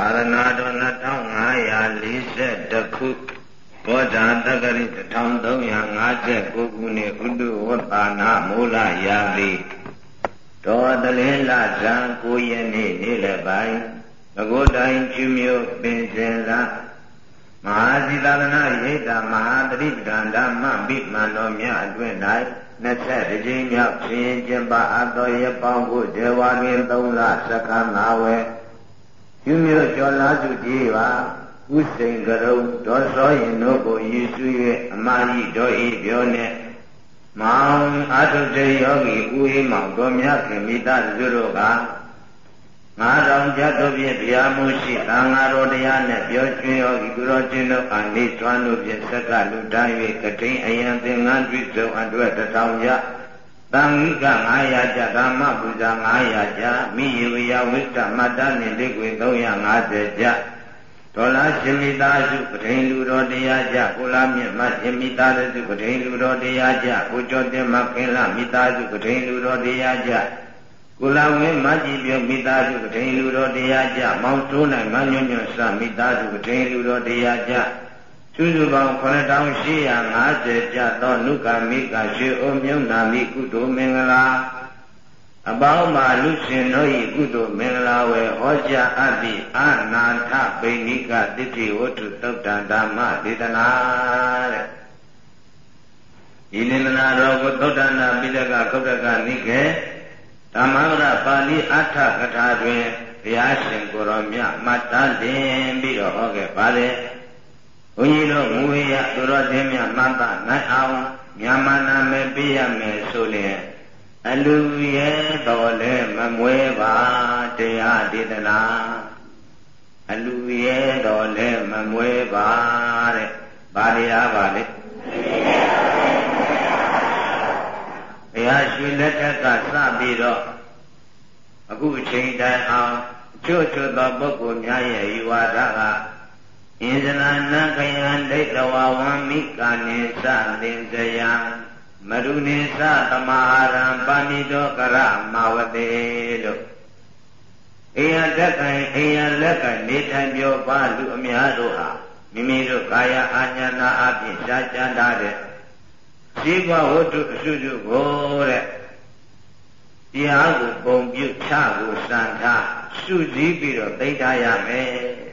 အာရဏတော်2542ခုဘောဓာတက္ကရိ1359ခုနှစ်ဥဒုဝတ္တာနာမူလရာသီတော်တလင်းလဇံ9ရက်နေ့နေ့လယ်ပိုင်းသကုတိုင်းကျွမြို့ပင်စင်သာမဟာစီတလနာရိတ်တာမဟာတတိပဒန္ဓမမိမန္တော်မြတ်အတွင်၌20ကြိမ်မြောက်ရှင်ကျင်ပါအတော်ရပေါင်းကိုဒေဝတွင်3လစက္ကနာဝဲ ကျွမြို့ကျော်လာစုကြည်ပါဥစိန်ကရုံဒေါသောရင်တို့ကိုယေရှုရဲ့အမကြီးတော်ဤပြောနဲ့မောင်အာထုတေယောဂီဥဟိမောင်တော်မြတ်ခင်မိသားစုတို့ကငါတော်ကြတ်တို့ဖြင့်ဗျာမှုရှိသံဃာတော်တရားနဲ့ပြောကျွင်ယောဂီသူတော်ချင်းတို့အနေသွမ်းတို့ဖြင့်ဆက်ကလူတိုင်း၍ကတိန်အယံသင်္ကန်းတွေ့စုံအတွက်တထောင်ရ တံဝိက900ကျဓမ္မပူဇာ900ကျမိယဝယဝိတ္တမတ္တနှင့်ဒိဋ္ဌိ350ကျဒေါ်လာရှင်မိသားစုပထိန်လူတော်တရားကြကိုလာမြင့်မရှင်မိသားစုပထိန်လူတော်တရားကြကိုကျော်တင်မခင်လာမိသားစုပထိန်လူတော်တရားကြကိုလာဝင်းမကြီးပြုမိသားစုပထိန်လူတော်တရားကြမောင်တိုးနိုင်မညွန့်ညွန့်စမိသားစုပထိန်လူတော်တရားကြ စုစုပေါင်း9850ကျသောနုကမိကရွှေအိုမြုံနာမိကုသိုလ်မင်္ဂလာအပေါင်းပါလူရှင်တို့၏ကုသိုလ်မင်္ဂလာဝေဟောကြားအပ်သည့်အာနာထဗိနိကတိတိဝတ္ထုသုတ်တံဓမ္မဒေသနာတဲ့ဒီနေသနာတော်ကိုသုတ်တန္တပိဋကကုဋ္ဌကနိကေဓမ္မဝရပါဠိအထကထာတွင်ဘုရားရှင်ကိုရောမြတ်မှတ်တမ်းတင်ပြီးတော့ဟောခဲ့ပါတယ်ဘု န်းကြီးတို့မူဝေယသူတော်သင်မြတ်မှတ်ပါနိုင်အောင်မြန်မာနာမည်ပြရမယ်ဆိုလျင်အလူရဲ့တော်လဲမမွဲပါတရားဒေသနာအလူရဲ့တော်လဲမမွဲပါတဲ့ဗာတရားပါလေဘုရားရှင်လက်ထက်ကစပြီးတော့အခုအချိန်တိုင်အောင်ချို့ချို့သောပုဂ္ဂိုလ်များရဲ့ယူဝါဒက အင်္ဇနာနခယံဒိဋ္ဌဝဝံမိကာနိသသင်္ဇယံမရုနေသသမာရံပါဏိတောကရမဝတေလို့အိယတက်ခိုင်အိယလက်ကနေထိုင်ပြောပါလူအများတို့ဟာမိမိတို့ကာယအာညာနာအပြင်ရှားကြမ်းထားတဲ့ရှိဘဝတ္ထုအစုစုကိုတဲ့တရားကိုပုံပြုချကိုစံထားစုစည်းပြီးတော့သိထားရမယ်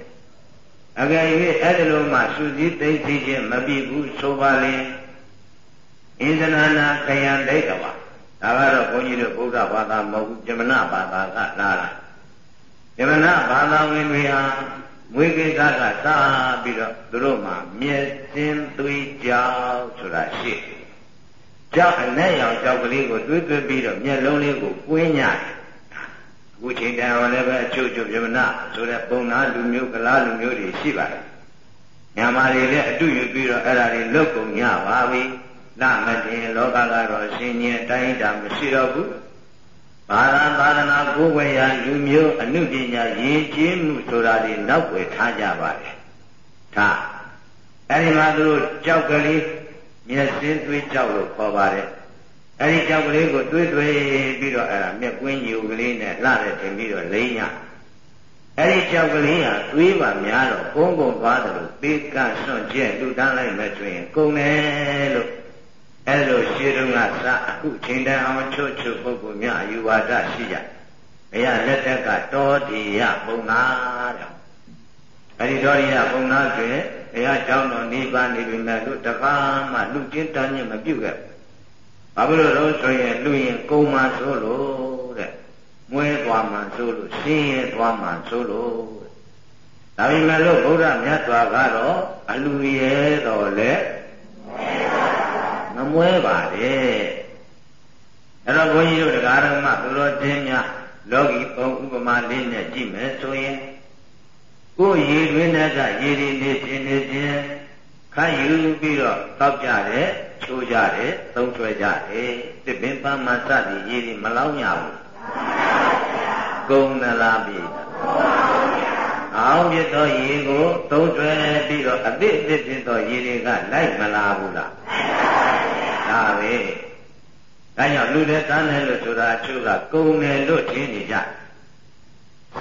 အကယ်၍အဲ့ဒီလိုမှစုစည်းသိသိချင်းမပြည့်ဘူးဆိုပါလေဣန္ဒနာနာခယံဒိဋ္ဌဝါဒါကတော့ဘုန်းကြီးတို့ဗုဒ္ဓဘာသာမဟုတ်ဘူးဇမနဘာသာကလာတာဇမနဘာသာဝင်တွေဟာမွေးကိစ္စကစပြီးတော့သူတို့မှာမျက်စင်းသွေးကြောက်ဆိုတာရှိကြောက်အနဲ့ရောင်ကြောက်ကလေးကိုတွေးတွေးပြီးတော့မျက်လုံးလေးကိုကွင်းညတယ်အ ခုချိန်တန်အောင်လည်းပဲအချို့ချို့ဇမနဆိုတဲ့ပုံနာလူမျိုးကလားလူမျိုးတွေရှိပါတယ်မြန်မာတွေလည်းအတူယူပြီးတော့အဲ့ဒါတွေလုတ်ကုန်ကြပါပြီနမတင်လောကကတော့ရှင်ကြီးတိုင်းတာမရှိတော့ဘူးဘာသာသာသနာကိုယ်ဝေယလူမျိုးအနုပညာရည်ကြီးမှုဆိုတာတွေနောက်ွယ်ထားကြပါတယ်ဒါအဲ့ဒီမှာသူတို့ကြောက်ကလေးမျက်စင်းသွေးကြောက်လို့ခေါ်ပါတယ် အဲ့ဒီကြောက်ကလေးကိုတွေးတွေးပြီးတော့အဲ့ဒါမျက်ကွင်းယူကလေးနဲ့လှတဲ့တင်ပြီးတော့လိမ့်ညအဲ့ဒီကြောက်ကလေးဟာသွေးပါများတော့ကုန်းကုန်းသွားတယ်လို့ပေးကဆွန့်ကျက်လူတန်းလိုက်မယ်ဆိုရင်ကုန်းတယ်လို့အဲ့လိုရှင်းတော့ကစအခုချိန်တန်အောင်ချွတ်ချွတ်ပုဂ္ဂိုလ်များအယူဝါဒရှိကြဘုရားလက်ထက်ကတောတိယပုံနာတဲ့အဲ့ဒီတောတိယပုံနာဆိုရင်ဘုရားကျောင်းတော်နိဗ္ဗာန်နေပြီမဲ့လို့တကားမှလူချင်းတန်းချင်းမပြုတ်ခဲ့ဘာ ဖြစ်လို့လဲဆိုရင်လူရင်ကုံမှဆိုလို့တဲ့မွဲသွားမှဆိုလို့ရှင်းရဲသွားမှဆိုလို့ဒါပေမဲ့လို့ဗုဒ္ဓမြတ်စွာကတော့အလူရဲတော်လဲမမွဲပါတဲ့အဲ့တော့ဘုန်းကြီးတို့တရားတော်မှသူတော်တင်းများလောကီပုံဥပမာလေးနဲ့ကြည့်မယ်ဆိုရင်ကိုယ်ရည်တွင်တဲ့ကရည်ရည်လေးပြင်းနေခြင်းခတ်ယူပြီးတော့တောက်ကြတ ယ်ချိုးကြတယ်သုံးဆွဲကြတယ်တစ်ပင်ပန်းမှစသည်ရည်ရည်မလောင်းရဘူးကုံနလားပြီအောင်ပြသောရည်ကိုသုံးဆွဲပြီးတော့အသစ်အသစ်ဖြစ်သောရည်တွေကလိုက်မလာဘူးလားဒါပဲဒါကြောင့်လူတဲ့တန်းတယ်လို့ဆိုတာအချို့ကကုံတယ်လို့ထင်နေကြ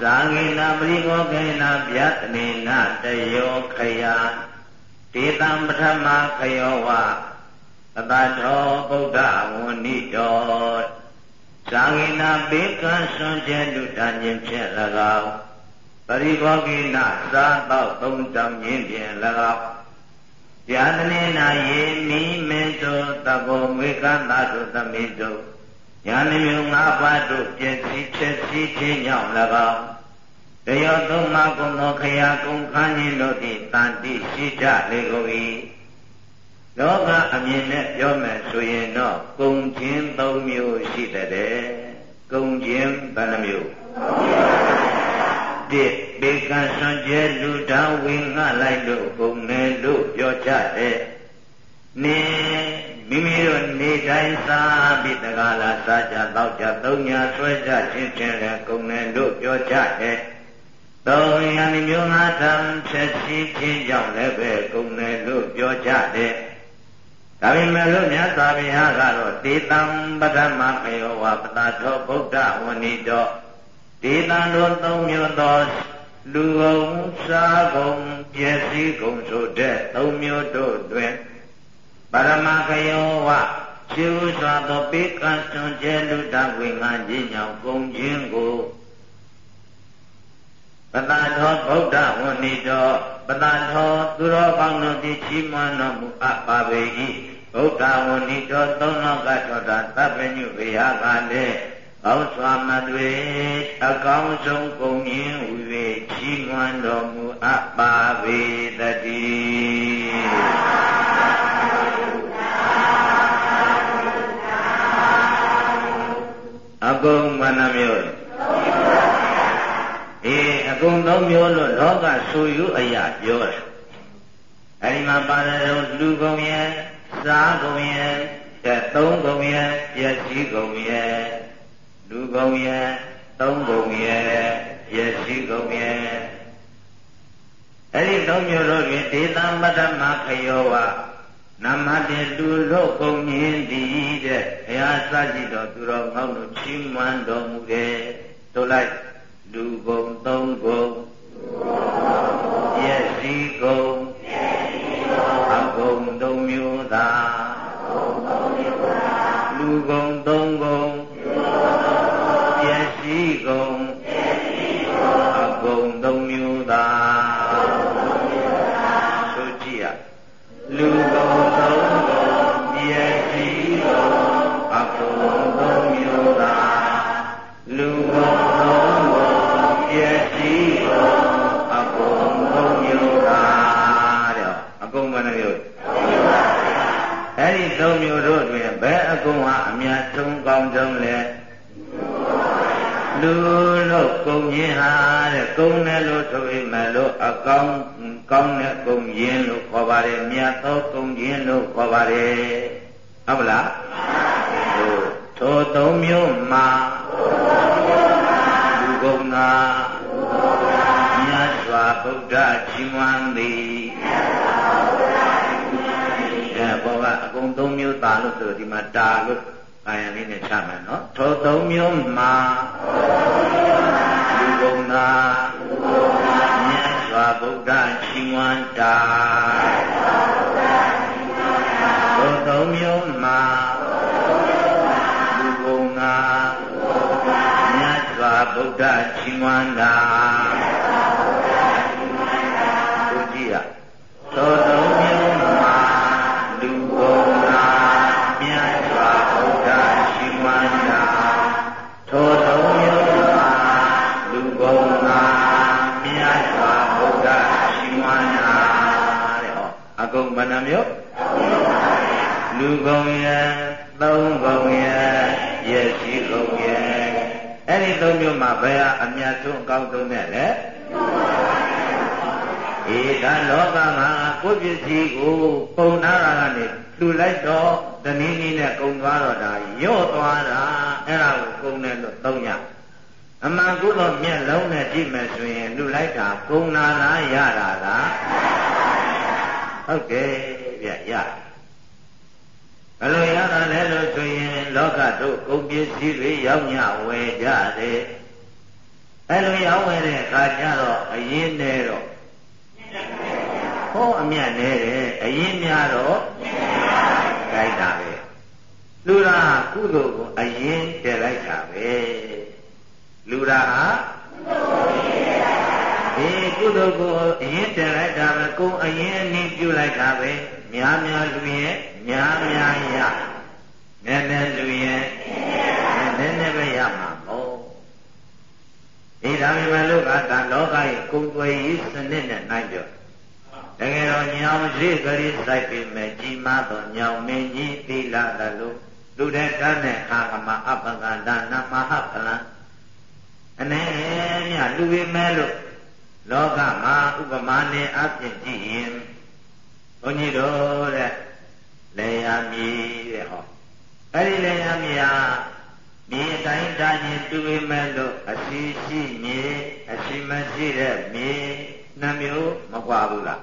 ဇာဂိနာပရိမောကေနာဗျတနေနာတယောခယဒေတံပထမခယောဝ အတထောဗုဒ္ဓဝန္နိတောဇာဂိနာဘေကံဆွန်ကျဲလူတန်ခြင်းဖြင့်၎င်းပရိဘောဂိနာသာတော့သုံးတောင်ခြင်းဖြင့်၎င်းဗျာတနေနာယေမိမေတောတဘောမေကန္တာတုသမိတုညာနှမျိုး၅ပါးတို့ပြည့်စည်ချက်စည်းခြင်းကြောင့်၎င်းတယောသုံးပါးကုံသောခရာကုံခန်းခြင်းတို့သည်တန်တိရှိကြလေကုန်၏ လောကအမြင်နဲ့ပြောမယ်ဆိုရင်တော့ကုံခြင်း၃မျိုးရှိတဲ့ကုံခြင်းဘယ်နှမျိုးတစ်ဘေကံဆွန်ကျဲလူတောင်းဝင်းငှလိုက်လို့ကုံတယ်လို့ပြောကြတဲ့နေမိမိတို့နေတိုင်းစားပြီးတကားလားစားကြတော့ကြသုံးညာဆွဲကြချင်းချင်းလည်းကုံတယ်လို့ပြောကြတဲ့သုံးညာမျိုးငါထံဖြစ်ရှိခြင်းကြောင့်လည်းပဲကုံတယ်လို့ပြောကြတဲ့ ဒါပေမဲ့လို့မြတ်စွာဘုရားကတော့တေတံပဒမခေယောဝပတာသောဗုဒ္ဓဝဏိတောတေတံတို့သုံးမျိုးသောလူကုန်စားကုန်ပျက်စီးကုန်ဆိုတဲ့သုံးမျိုးတို့တွင်ပရမခယောဝခြေဥစွာသောပေကံစွန်ကျဲလူတဝေငါခြင်းကြောင့်ကုန်ခြင်းကို ပတာသောဗုဒ္ဓဝဏိတောပတာသောသူတော်ကောင်းတို့သည်ချီးမွမ်းတော်မူအပ်ပါပေ၏ဗုဒ္ဓဝဏိတောသုံးလောကထောတာသဗ္ဗညုဘေယကလည်းကောင်းစွာမတွေအကောင်းဆုံးကုန်ရင်ဟူ၍ချီးမွမ်းတော်မူအပ်ပါပေတည်းအကုန်မနှမျိုး အေးအကုန်သုံးမျိုးလို့လောကဆိုယူအရာပြောတယ်အဲဒီမှာပါတယ်လူကုန်ရဲ့စားကုန်ရဲ့သုံးကုန်ရဲ့ပျက်စီးကုန်ရဲ့လူကုန်ရဲ့သုံးကုန်ရဲ့ပျက်စီးကုန်ရဲ့အဲဒီသုံးမျိုးတို့တွင်ဒေသမတ္တမခယောဝနမတေလူလို့ကုန်ခြင်းသည်တဲ့ဘုရားစကြည့်တော်သူတော်ကောင်းတို့ချီးမွမ်းတော်မူတယ်တို့လိုက် လူကုန်သုံးကုန်ပျက်စီးကုန် သုံးမျိုးတို့တွင်ဘယ်အကုန်ဟာအများဆုံးကောင်းဆုံးလဲလူလို့ကုံရင်ဟာတဲ့ကုံတယ်လို့ဆိုရင်မလို့အကောင်းကောင်းတဲ့ကုံရင်လို့ခေါ်ပါတယ်မြတ်သောကုံရင်လို့ခေါ်ပါတယ်ဟုတ်မလားထိုသုံးမျိုးမှာလူကုံသာမြတ်စွာဘုရားကြီးမွန်သည် အဲဘောကအကုန်၃မျိုးတာလို့ဆိုဒီမှာတာလို့အာယံလေးနဲ့ချမယ်နော်ထို၃မျိုးမှာလူဘုံသာမြတ်စွာဘုရားချီးမွမ်းတာထို၃မျိုးမှာလူဘုံသာမြတ်စွာဘုရားချီးမွမ်းတာဘုကြည့်ရထို ကုန်ဘယ်နှမျိုးလူကုန်ရဲ့သုံးကုန်ရဲ့ရဲ့ရှိကုန်ရဲ့အဲ့ဒီသုံးမျိုးမှာဘယ်ဟာအမြတ်ဆုံးအကောင်းဆုံးနဲ့လဲဧကလောကမှာကိုယ်ပစ္စည်းကိုပုံနာတာကနေလှူလိုက်တော့တနည်းနည်းနဲ့ကုံသွားတော့ဒါရော့သွားတာအဲ့ဒါကိုကုံတယ်လို့သုံးရအမှန်ကုသိုလ်မျက်လုံးနဲ့ကြည့်မယ်ဆိုရင်လှူလိုက်တာကုံနာလားရတာလား ဟုတ်တယ်ဗျရဘယ်လိုရတာလဲလို့ဆိုရင်လောကတို့ကုန်ပစ္စည်းတွေရောက်ညဝယ်ကြတယ်အဲ့လိုရောက်ဝဲတဲ့အခါကျတော့အရင်နဲ့တော့ဟောအမြတ်နဲ့တယ်အရင်များတော့ကြိုက်တာပဲလူရာကုသိုလ်ကိုအရင်တည်လိုက်တာပဲလူရာဟာ ဒီကုသိုလ်ကိုအရင်တည်လိုက်တာပဲကိုယ်အရင်အနည်းပြုလိုက်တာပဲများများလူရဲ့များများရနည်းနည်းလူရဲ့နည်းနည်းပဲရမှာပေါ့ဒီဒါပေမဲ့လို့ကတန်လောကရဲ့ကုံွယ်ရေးစနစ်နဲ့နိုင်ကြတကယ်တော့ညောင်ရှိကလေးစိုက်ပြီးမဲ့ကြီးမားသောညောင်မင်းကြီးသီလတလို့လူတဲ့တန်းတဲ့အာကမအပ္ပကန္တနာမဟဖလံအနေမြလူပေမဲ့လို့ လောကမှာဥပမာနဲ့အပြည့်ကြည့်ရင်ဘုန်းကြီးတို့တဲ့လေယာမြေတဲ့ဟောအဲ့ဒီလေယာမြေဟာမြေတိုင်းတိုင်းတူပေမဲ့လို့အရှိရှိမြေအရှိမရှိတဲ့မြေနှမျိုးမကွာဘူးလား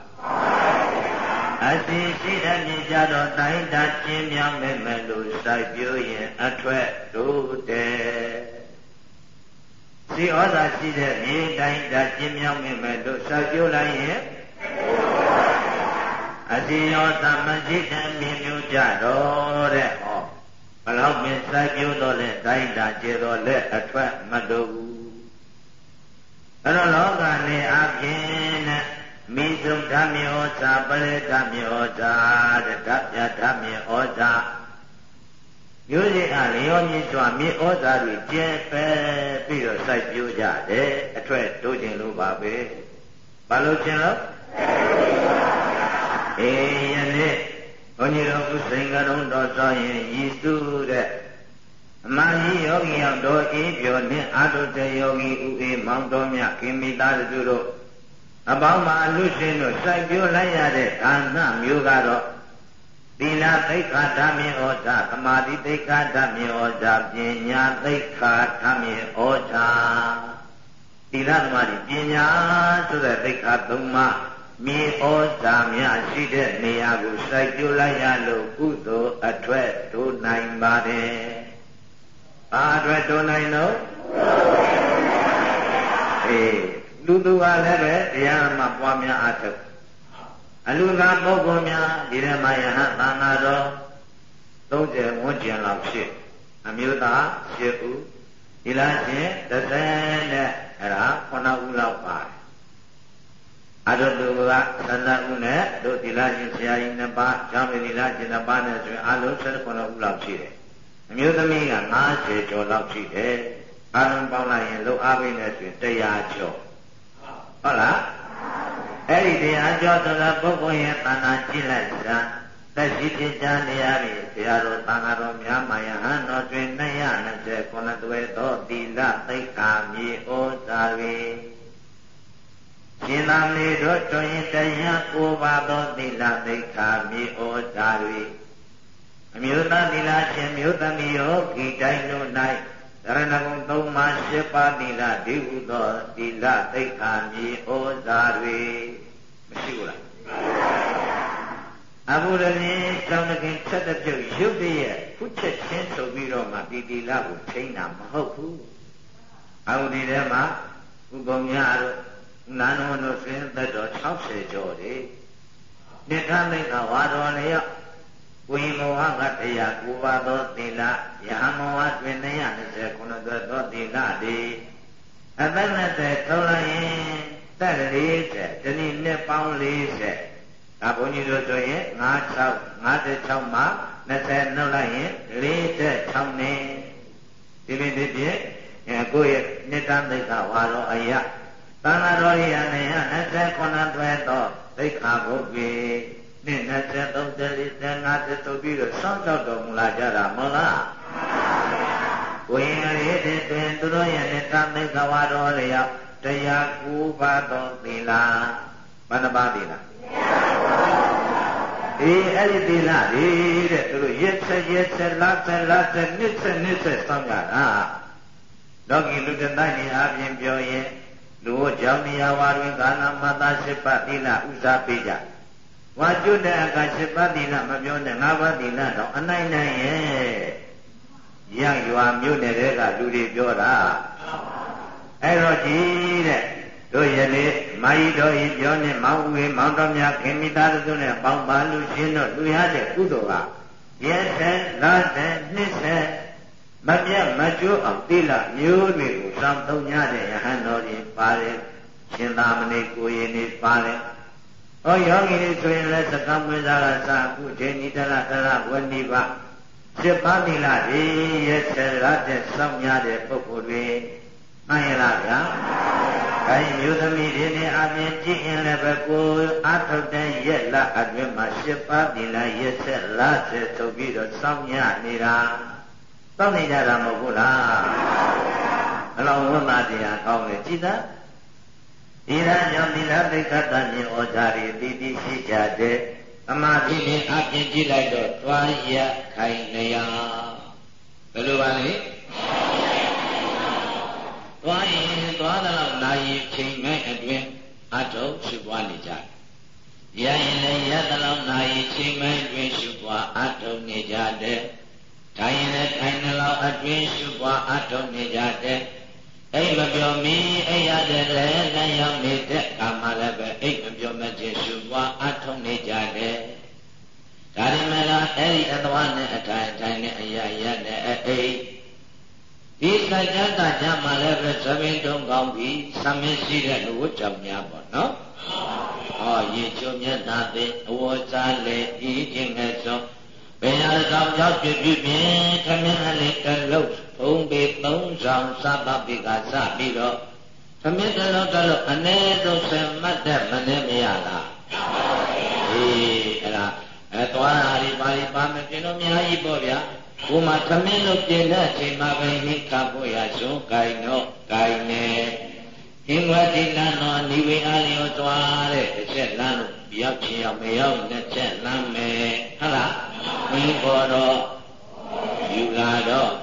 အရှိရှိတဲ့မြေကြတော့တိုင်းတာကျင်းမြောင်းမဲ့မဲ့လို့စိုက်ပြိုးရင်အထွက်တို့တဲ့ စီဩဇာရှိတဲ့မြေတိုင်းတာကျင်းမြောင်းမဲ့မဲ့လို့စိုက်ပြိုးလိုက်ရင်အစီရောသမจิตမြင်မျိုးကြတော့တဲ့ဟောဘလောက်ပင်စိုက်ပြိုးတော့လဲတိုင်းတာကျေတော့လဲအထွက်မတော်ဘူးအဲ့တော့လောကနဲ့အပြင်နဲ့မိစုဓမ္မေဩဇာပရိဓမ္မေဩဇာတဲ့ဓပြဓမ္မေဩဇာ မျိုးစိအလျောမြင့်စွာမြေဩဇာတွေကျဲပဲပြီးတော့စိုက်ပြိုးကြတယ်အထွက်တိုးခြင်းလို့ပါပဲဘာလို့ခြင်းလို့အေးယနေ့ဘုန်းကြီးတို့ဥစိန်ကရုံတော်ဆိုရင်ရည်စုတဲ့အမှန်ကြီးယောဂီရောက်တော်အေးပြောနှင့်အာထုတေယောဂီဥအေးမောင်တော်မြခင်မိသားစုတို့အပေါင်းမှာလူရှင်တို့စိုက်ပျိုးလိုက်ရတဲ့ဒါနမျိုးကတော့ သီလသိက္ခာဓမ္မေဩဇာသမာဓိသိက္ခာဓမ္မေဩဇာပညာသိက္ခာဓမ္မေဩဇာသီလသမာဓိပညာဆိုတဲ့သိက္ခာသုံးပါးမြေဩဇာများရှိတဲ့နေရာကိုစိုက်ပျိုးလိုက်ရလို့ကုသိုလ်အထွတ်တို့နိုင်ပါတယ်။ဘာအတွက်တို့နိုင်လို့အေးလူသူကလည်းပဲတရားမှပွားများအထုတ် အလူကပုဂ္ဂိုလ်များဒီထဲမှာယဟန်သံဃာတော်30ဝန်းကျင်လောက်ဖြစ်အမျိုးသား10ဦးဒီလားရှင်30နဲ့အဲ့ဒါ9ဦးလောက်ပါတယ်အတုတူကသန္တာဦးနဲ့တို့ဒီလားရှင်ဆရာကြီးနှစ်ပါးကျောင်းဒီလားရှင်နှစ်ပါးနဲ့ဆိုရင်အလုံး19ဦးလောက်ရှိတယ်အမျိုးသမီးက90ကျော်လောက်ရှိတယ်အလုံးပေါင်းလိုက်ရင်လုံအားပေးနေဆိုရင်100ကျော်ဟုတ်လား အဲ့ဒီတရားကျော်ဆိုတာပုဂ္ဂိုလ်ရဲ့တဏ္ဍာကြည့်လိုက်စမ်းသက်ရှိဖြစ်ကြနေရပြီဘုရားတော်သံဃာတော်များမာယဟန်တော်တွင်220ခုနှစ်သွဲသောသီလသိက္ခာမြေဩဇာတွေရှင်သာမေတို့တွင်တရားကိုပါသောသီလသိက္ခာမြေဩဇာတွေအမျိုးသားသီလရှင်မျိုးသမီးယောဂီတိုင်းတို့၌ရဏဂုံသုံးပါးရှစ်ပါးသီလဒီဟုသောသီလသိက္ခာမြေဩဇာတွေ မရှိဘူးလားအဘုရမင်းသောင်းခင်ဆက်တဲ့ပြုတ်ရုပ်တည်းဖုချက်ချင်းဆိုပြီးတော့မှဒီသီလကိုထိန်းတာမဟုတ်ဘူးအဘုဒီထဲမှာဥပုံများတို့နာနဝတို့ဆင်းသက်တော်60ကျော်တယ်နိခမိတ်ကဝါတော်လျော့ဝိမောဟကတရားကိုပါသောသီလယဟမောဟတွင်229သွဲသောသီလဒီအသက်20ထုံးလိုက်ရင် တက်40ဒီနေ့နှစ်ပေါင်း40ဒါဘုန်းကြီးတို့ဆိုရင်56 56မှာ20နှုတ်လိုက်ရင်46နှစ်ဒီနေ့ဒီပြည့်အဲကိုယ့်ရဲ့နှစ်တန်းသိက္ခာဝါတော်အရာသံဃာတော်ရည်အနေနဲ့29သွဲသောသိက္ခာဘုရားနှစ်20 30 40 50ဆိုပြီးတော့စောင့်ကြောက်တော်မူလာကြတာမဟုတ်လားဝိညာဉ်ရည်တဲ့တွင်သူတို့ရဲ့နိတ္တမိကဝါတော်လျောက် တရားကူပါတော်သီလာဘဏ္ဍပါသီလာအေးအဲ့ဒီသီလာဒီတဲ့သူတို့ရက်ဆက်ရက်ဆက်လဆက်လဆက်နှစ်ဆက်နှစ်ဆက်စောင့်ကြတာလောကီလူတတိုင်းနေအပြင်ပြောရင်လူ့ကြောင့်နေရာဝါတွင်ကာလမသာရှိပတ်သီလာဥစားပေးကြဝါကျွတ်တဲ့အက၈ပါးသီလမပြောနဲ့၅ပါးသီလတော့အနိုင်နိုင်ရဲ့ရရွာမြို့နယ်တွေကလူတွေပြောတာ အဲ့တော့ဒီတဲ့တို့ယနေ့မာယီတော်ဤပြောနေမောင်ဦးမောင်တော်များခင်မိသားစုနဲ့ပေါင်းပါလူရှင်တို့လူရတဲ့ကုသိုလ်ကရက်ဆက်လာတဲ့နှစ်ဆက်မပြတ်မကျိုးအောင်တိလမျိုးတွေကိုစောင့်သုံးကြတဲ့ယဟန်တော်ကြီးပါတယ်ရှင်သာမဏေကိုရင်နေပါတယ်ဟောယောဂီတွေဆိုရင်လည်းသကံမွေးစားကစအခုဒိဋ္ဌိတရတရဝဏိပါစေပါတိလရေရက်ဆက်လာတဲ့စောင့်ကြတဲ့ပုဂ္ဂိုလ်တွေ မှန်ရလားဗျာ။ဒါရင်မျိုးသမီးတွေနဲ့အပြင်ကြည့်ရင်လည်းပဲကိုအာထုတ်တဲ့ရက်လအတွင်းမှာရှစ်ပါးဒီလားရက်ဆက်လားဆက်ဆိုပြီးတော့စောင့်ညနေတာ။စောင့်နေကြတာမဟုတ်ဘူးလား။အလောင်းဝတ်သားတရားကောင်းတယ်ကြည်သား။ဒီရကြောင့်ဒီလားသိက္ခာတမြင်ဩဇာတွေတည်တည်ရှိကြတဲ့သမာဓိနဲ့အပြင်ကြည့်လိုက်တော့တွားရခိုင်နေရဘယ်လိုပါလဲ သွားရင်သွားတော့နာရီချိန်မဲ့အတွင်းအထုပ်ရှိပွားနေကြတယ်။ရရင်လည်းရတော့နာရီချိန်မဲ့အတွင်းရှိပွားအထုပ်နေကြတယ်။ထိုင်ရင်လည်းထိုင်နေတော့အတွင်းရှိပွားအထုပ်နေကြတယ်။အိမ်မပြောမီအိမ်ရတဲ့လည်းလည်းရောက်နေတဲ့ကာမလည်းပဲအိမ်မပြောမချင်းရှိပွားအထုပ်နေကြတယ်။ဒါရင်လည်းအဲ့ဒီအသွားနဲ့အထိုင်ထိုင်နဲ့အရာရနဲ့အိမ် ဒီစัจ jata ကြမှာလည်းပဲသဘင်တုံးကောင်းပြီးသမင်းရှိတဲ့လူဝတ်ကြောင့်များပေါ့နော်။ဟောရေချိုမျက်နှာသိအဝေါ်စားလေဤခြင်းငယ်ဆုံးဘယ်ဟာကြောင့်ရောက်ပြပြပြင်းခမင်းလေးတလုံးဘုံပေသုံးဆောင်စသပိကစပြီးတော့ခမင်းတလုံးတလုံးအ ਨੇ ဆုံးဆယ်မှတ်တဲ့မနေမရလား။အေးအဲ့ဒါအဲသွားဟာဒီပါဠိပါမယ်ကျွန်တော်များကြီးပေါ့ဗျာ။ ကိုမှသမင်းလို့ပြင်တဲ့အချိန်မှာပဲဟိကဖို့ရဆုံးကိုင်တော့ကိုင်နေဟင်္ဝတိလန်တော်နိဝေအာလျောသွားတဲ့တစ်ချက်လမ်းလို့ရောက်ချင်အောင်မရောက်တစ်ချက်လမ်းမယ်ဟုတ်လားဝင်းပေါ်တော့ယူလာတော့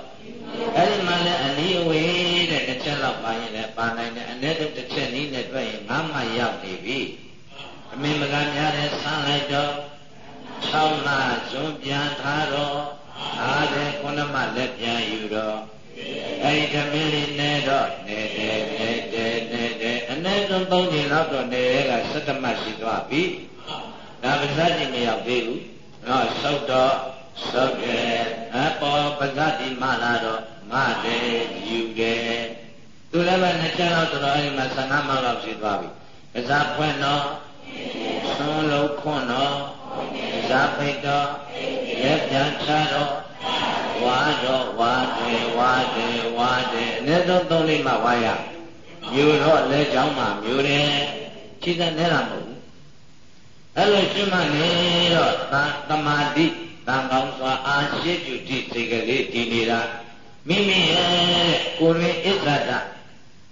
အဲ့ဒီမှာလည်းအနည်းဝေးတဲ့တစ်ချက်လောက်ပါရင်လည်းပါနိုင်တယ်အနည်းဆုံးတစ်ချက်နည်းနဲ့တွေ့ရင်ငါးမှရောက်နေပြီအမင်းမကများတဲ့ဆန်းလိုက်တော့6လဇွန်ပြန်ထားတော့ အားတဲ့ခုနမလက်ပြန်ယူတော့အဲ့ဒီသမီးလေးနဲ့တော့နေတယ်နေတယ်နေတယ်အနည်းဆုံး၃ချိန်လောက်တော့နေရဲက7မှတ်ရှိသွားပြီဒါပါဇတ်ကြီးမရောက်သေးဘူးနော်ဆောက်တော့ဆောက်တယ်အပေါ်ပါဇတ်ကြီးမှလာတော့မတယ်ယူတယ်သူလည်းပဲနှစ်ချက်လောက်ဆိုတော့အဲ့ဒီမှာ15မှတ်လောက်ရှိသွားပြီပါဇတ်ဖွင့်တော့သွန်လုံးခွန်းတော့ ဇာပိတ်တော့လက်ပြန်ချတော့ဝါတော့ဝါတယ်ဝါတယ်ဝါတယ်အနည်းဆုံးသုံးလေးမှဝါရမျိုးတော့လက်ချောင်းမှမျိုးတယ်ခြေသက်နေတာမဟုတ်ဘူးအဲ့လိုရှိမှနေတော့သမာဓိတန်ကောင်းစွာအာရှိတုတိစိတ်ကလေးတည်နေတာမိမိရဲ့ကိုယ်ရင်းဣဇဒ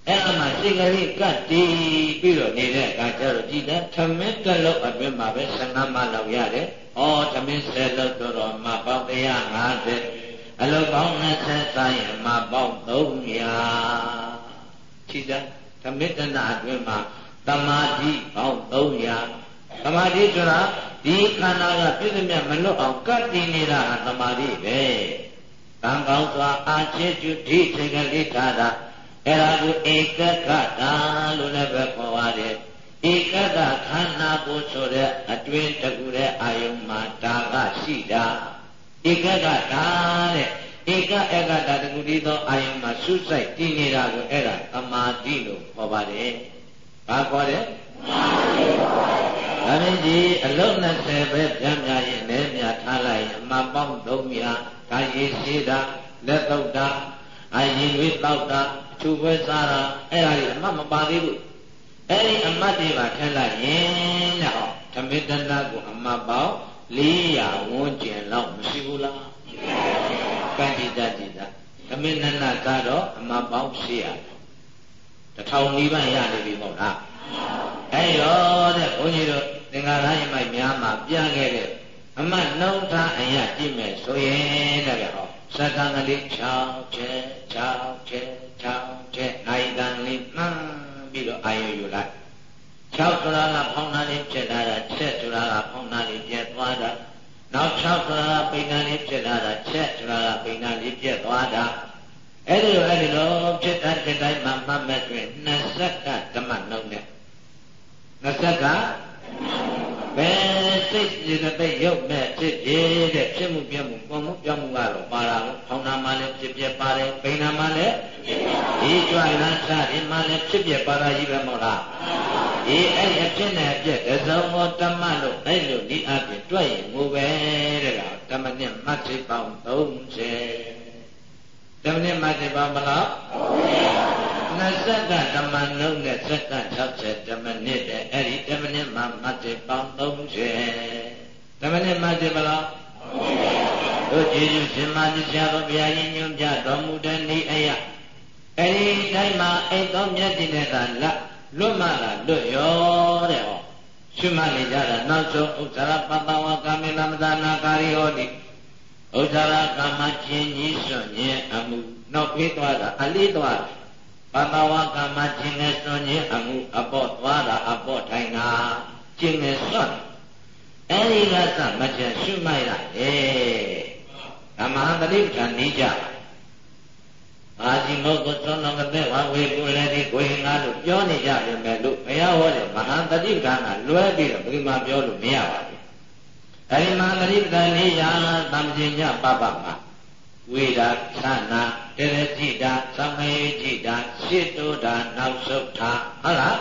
အဲ့အမှစိတ်ကလေးကတ်တည်ပြီးတော့နေတဲ့အခါကျတော့ကြည်တယ်ထမင်းကလောက်အတွင်းမှာပဲ15မှလောက်ရတယ်။ဩထမင်း10လောက်တော့မှပေါင်း150အလုပ်ပေါင်း20ဆိုင်ရင်မှပေါင်း300ကြည်တယ်ထမင်းတဏအတွင်းမှာတမာတိပေါင်း300တမာတိဆိုတာဒီခန္ဓာကပြည့်စုံမြတ်မလွတ်အောင်ကတ်တည်နေတာဟာတမာတိပဲ။တန်ကောင်းစွာအာချေတုဒိစိတ်ကလေးထားတာ အဲ့ဒါကိုဧကကတာလို့လည်းပဲခေါ်ပါတယ်ဧကကခန္ဓာကိုဆိုတဲ့အတွင်းတကူတဲ့အာယုံမှာဒါကရှိတာဧကကတာတဲ့ဧကဧကတာတကူတည်းသောအာယုံမှာစုစိုက်တည်နေတာကိုအဲ့ဒါသမာဓိလို့ခေါ်ပါတယ်ဘာခေါ်တယ်သမာဓိခေါ်ပါတယ်ဒါဖြင့်ဒီအလုံး20ပဲပြန်များရင်လည်းများထားလိုက်အမှပေါင်း300ဒါရေးရှိတာလက်တော့တာအရင်တွေတောက်တာ ချူပွဲစားတာအဲ့ဒါကြီးအမှတ်မပါသေးဘူးအဲ့ဒီအမှတ်တွေပါထက်လိုက်ရင်တဲ့ဟောဓမေတ္တနာကိုအမှတ်ပေါင်း400ဝန်းကျင်လောက်မရှိဘူးလားကံတိတတိတာဓမေတ္တနာကတော့အမှတ်ပေါင်း800တထောင်နီးပါးရနေပြီမဟုတ်လားအဲ့ရောတဲ့ဘုန်းကြီးတို့သင်္ဃာရယမိုက်များမှာပြခဲ့တဲ့အမှတ်နှုံးထားအရာကြည့်မယ်ဆိုရင်တဲ့ဟောစက္ကန့်ကလေး6ချက်6ချက် 6ချက်နိုင်တန်လေးမှန်းပြီးတော့အာရုံယူလိုက်6ဆိုတာကဖောင်းတာလေးဖြစ်လာတာချက်ဆိုတာကဖောင်းတာလေးပြက်သွားတာနောက်6ဆိုတာကပိန်တာလေးဖြစ်လာတာချက်ဆိုတာကပိန်တာလေးပြက်သွားတာအဲ့ဒီလိုအဲ့ဒီလိုဖြစ်တိုင်းဖြစ်တိုင်းမှမှတ်မဲ့တွင်20ကဓမ္မနှုတ်နဲ့20က ဘယ်စိတ်ဒီတဲ့ရုပ်မဲ့ဖြစ်ဖြစ်တဲ့ဖြစ်မှုပြမှုပုံမှုပြောမှုကတော့ပါတာလို့ဖောင်းနာမှလည်းဖြစ်ပြပါတယ်ပိန်နာမှလည်းဒီကြွလန်းစားဒီမှလည်းဖြစ်ပြပါတာကြီးပဲမဟုတ်လားဒီအဲ့အဖြစ်နဲ့အပြည့်အစုံသောဓမ္မလို့အဲ့လိုဒီအပြင်တွေ့ရင်ငိုပဲတဲ့ကဓမ္မနဲ့မှတ်စိပေါင်း30ဓမ္မနဲ့မှတ်စိပေါင်းဘယ်လောက် 20ကဓမ္မနှုတ်နဲ့စက္က60ဓမ္မနဲ့တဲ့အဲ့ဒီဓမ္မနဲ့မှမှတ်စိပေါင်း30ဓမ္မနဲ့မှတ်စိဘယ်လောက်တို့ကျေးဇူးရှင်မတရားတော်ဘုရားရှင်ညွှန်ပြတော်မူတဲ့ဤအရာအဲ့ဒီတိုင်းမှာအိတ်တော်မြတ်တင်တဲ့ကလက်လွတ်မှလာလွတ်ရောတဲ့ဟောရှုမှတ်နေကြတာနောက်ဆုံးဥစ္စာရပတ္တဝကာမေလမသနာကာရီဟောတိဥစ္စာရကာမချင်းကြီးစွန့်ခြင်းအမှုနောက်ပြေးသွားတာအလေးသွား ပတ္တဝကာမချင်းနဲ့စွန့်ခြင်းအမှုအပေါ့သွားတာအပေါ့ထိုင်တာချင်းနဲ့စွန့်အဲဒီကသမချရှုမှတ်ရတယ်ဓမ္မဟံတတိပ္ပံနေကြအာဇိမောကသောနမတဲ့ဝဝေကုလည်းဒီကိုရင်ကားလို့ပြောနေကြတယ်မဲ့လို့ဘုရားဟောတဲ့မဟာတတိပ္ပံကလွဲပြီးတော့ဘယ်မှာပြောလို့မရပါဘူးအဲဒီမဟာတတိပ္ပံနေရာသံပညပပမှာဝေဒာသနာ တေရจิတာသမေจิတာရှစ်တိုးတာနောက်ဆုတ်တာဟုတ်လား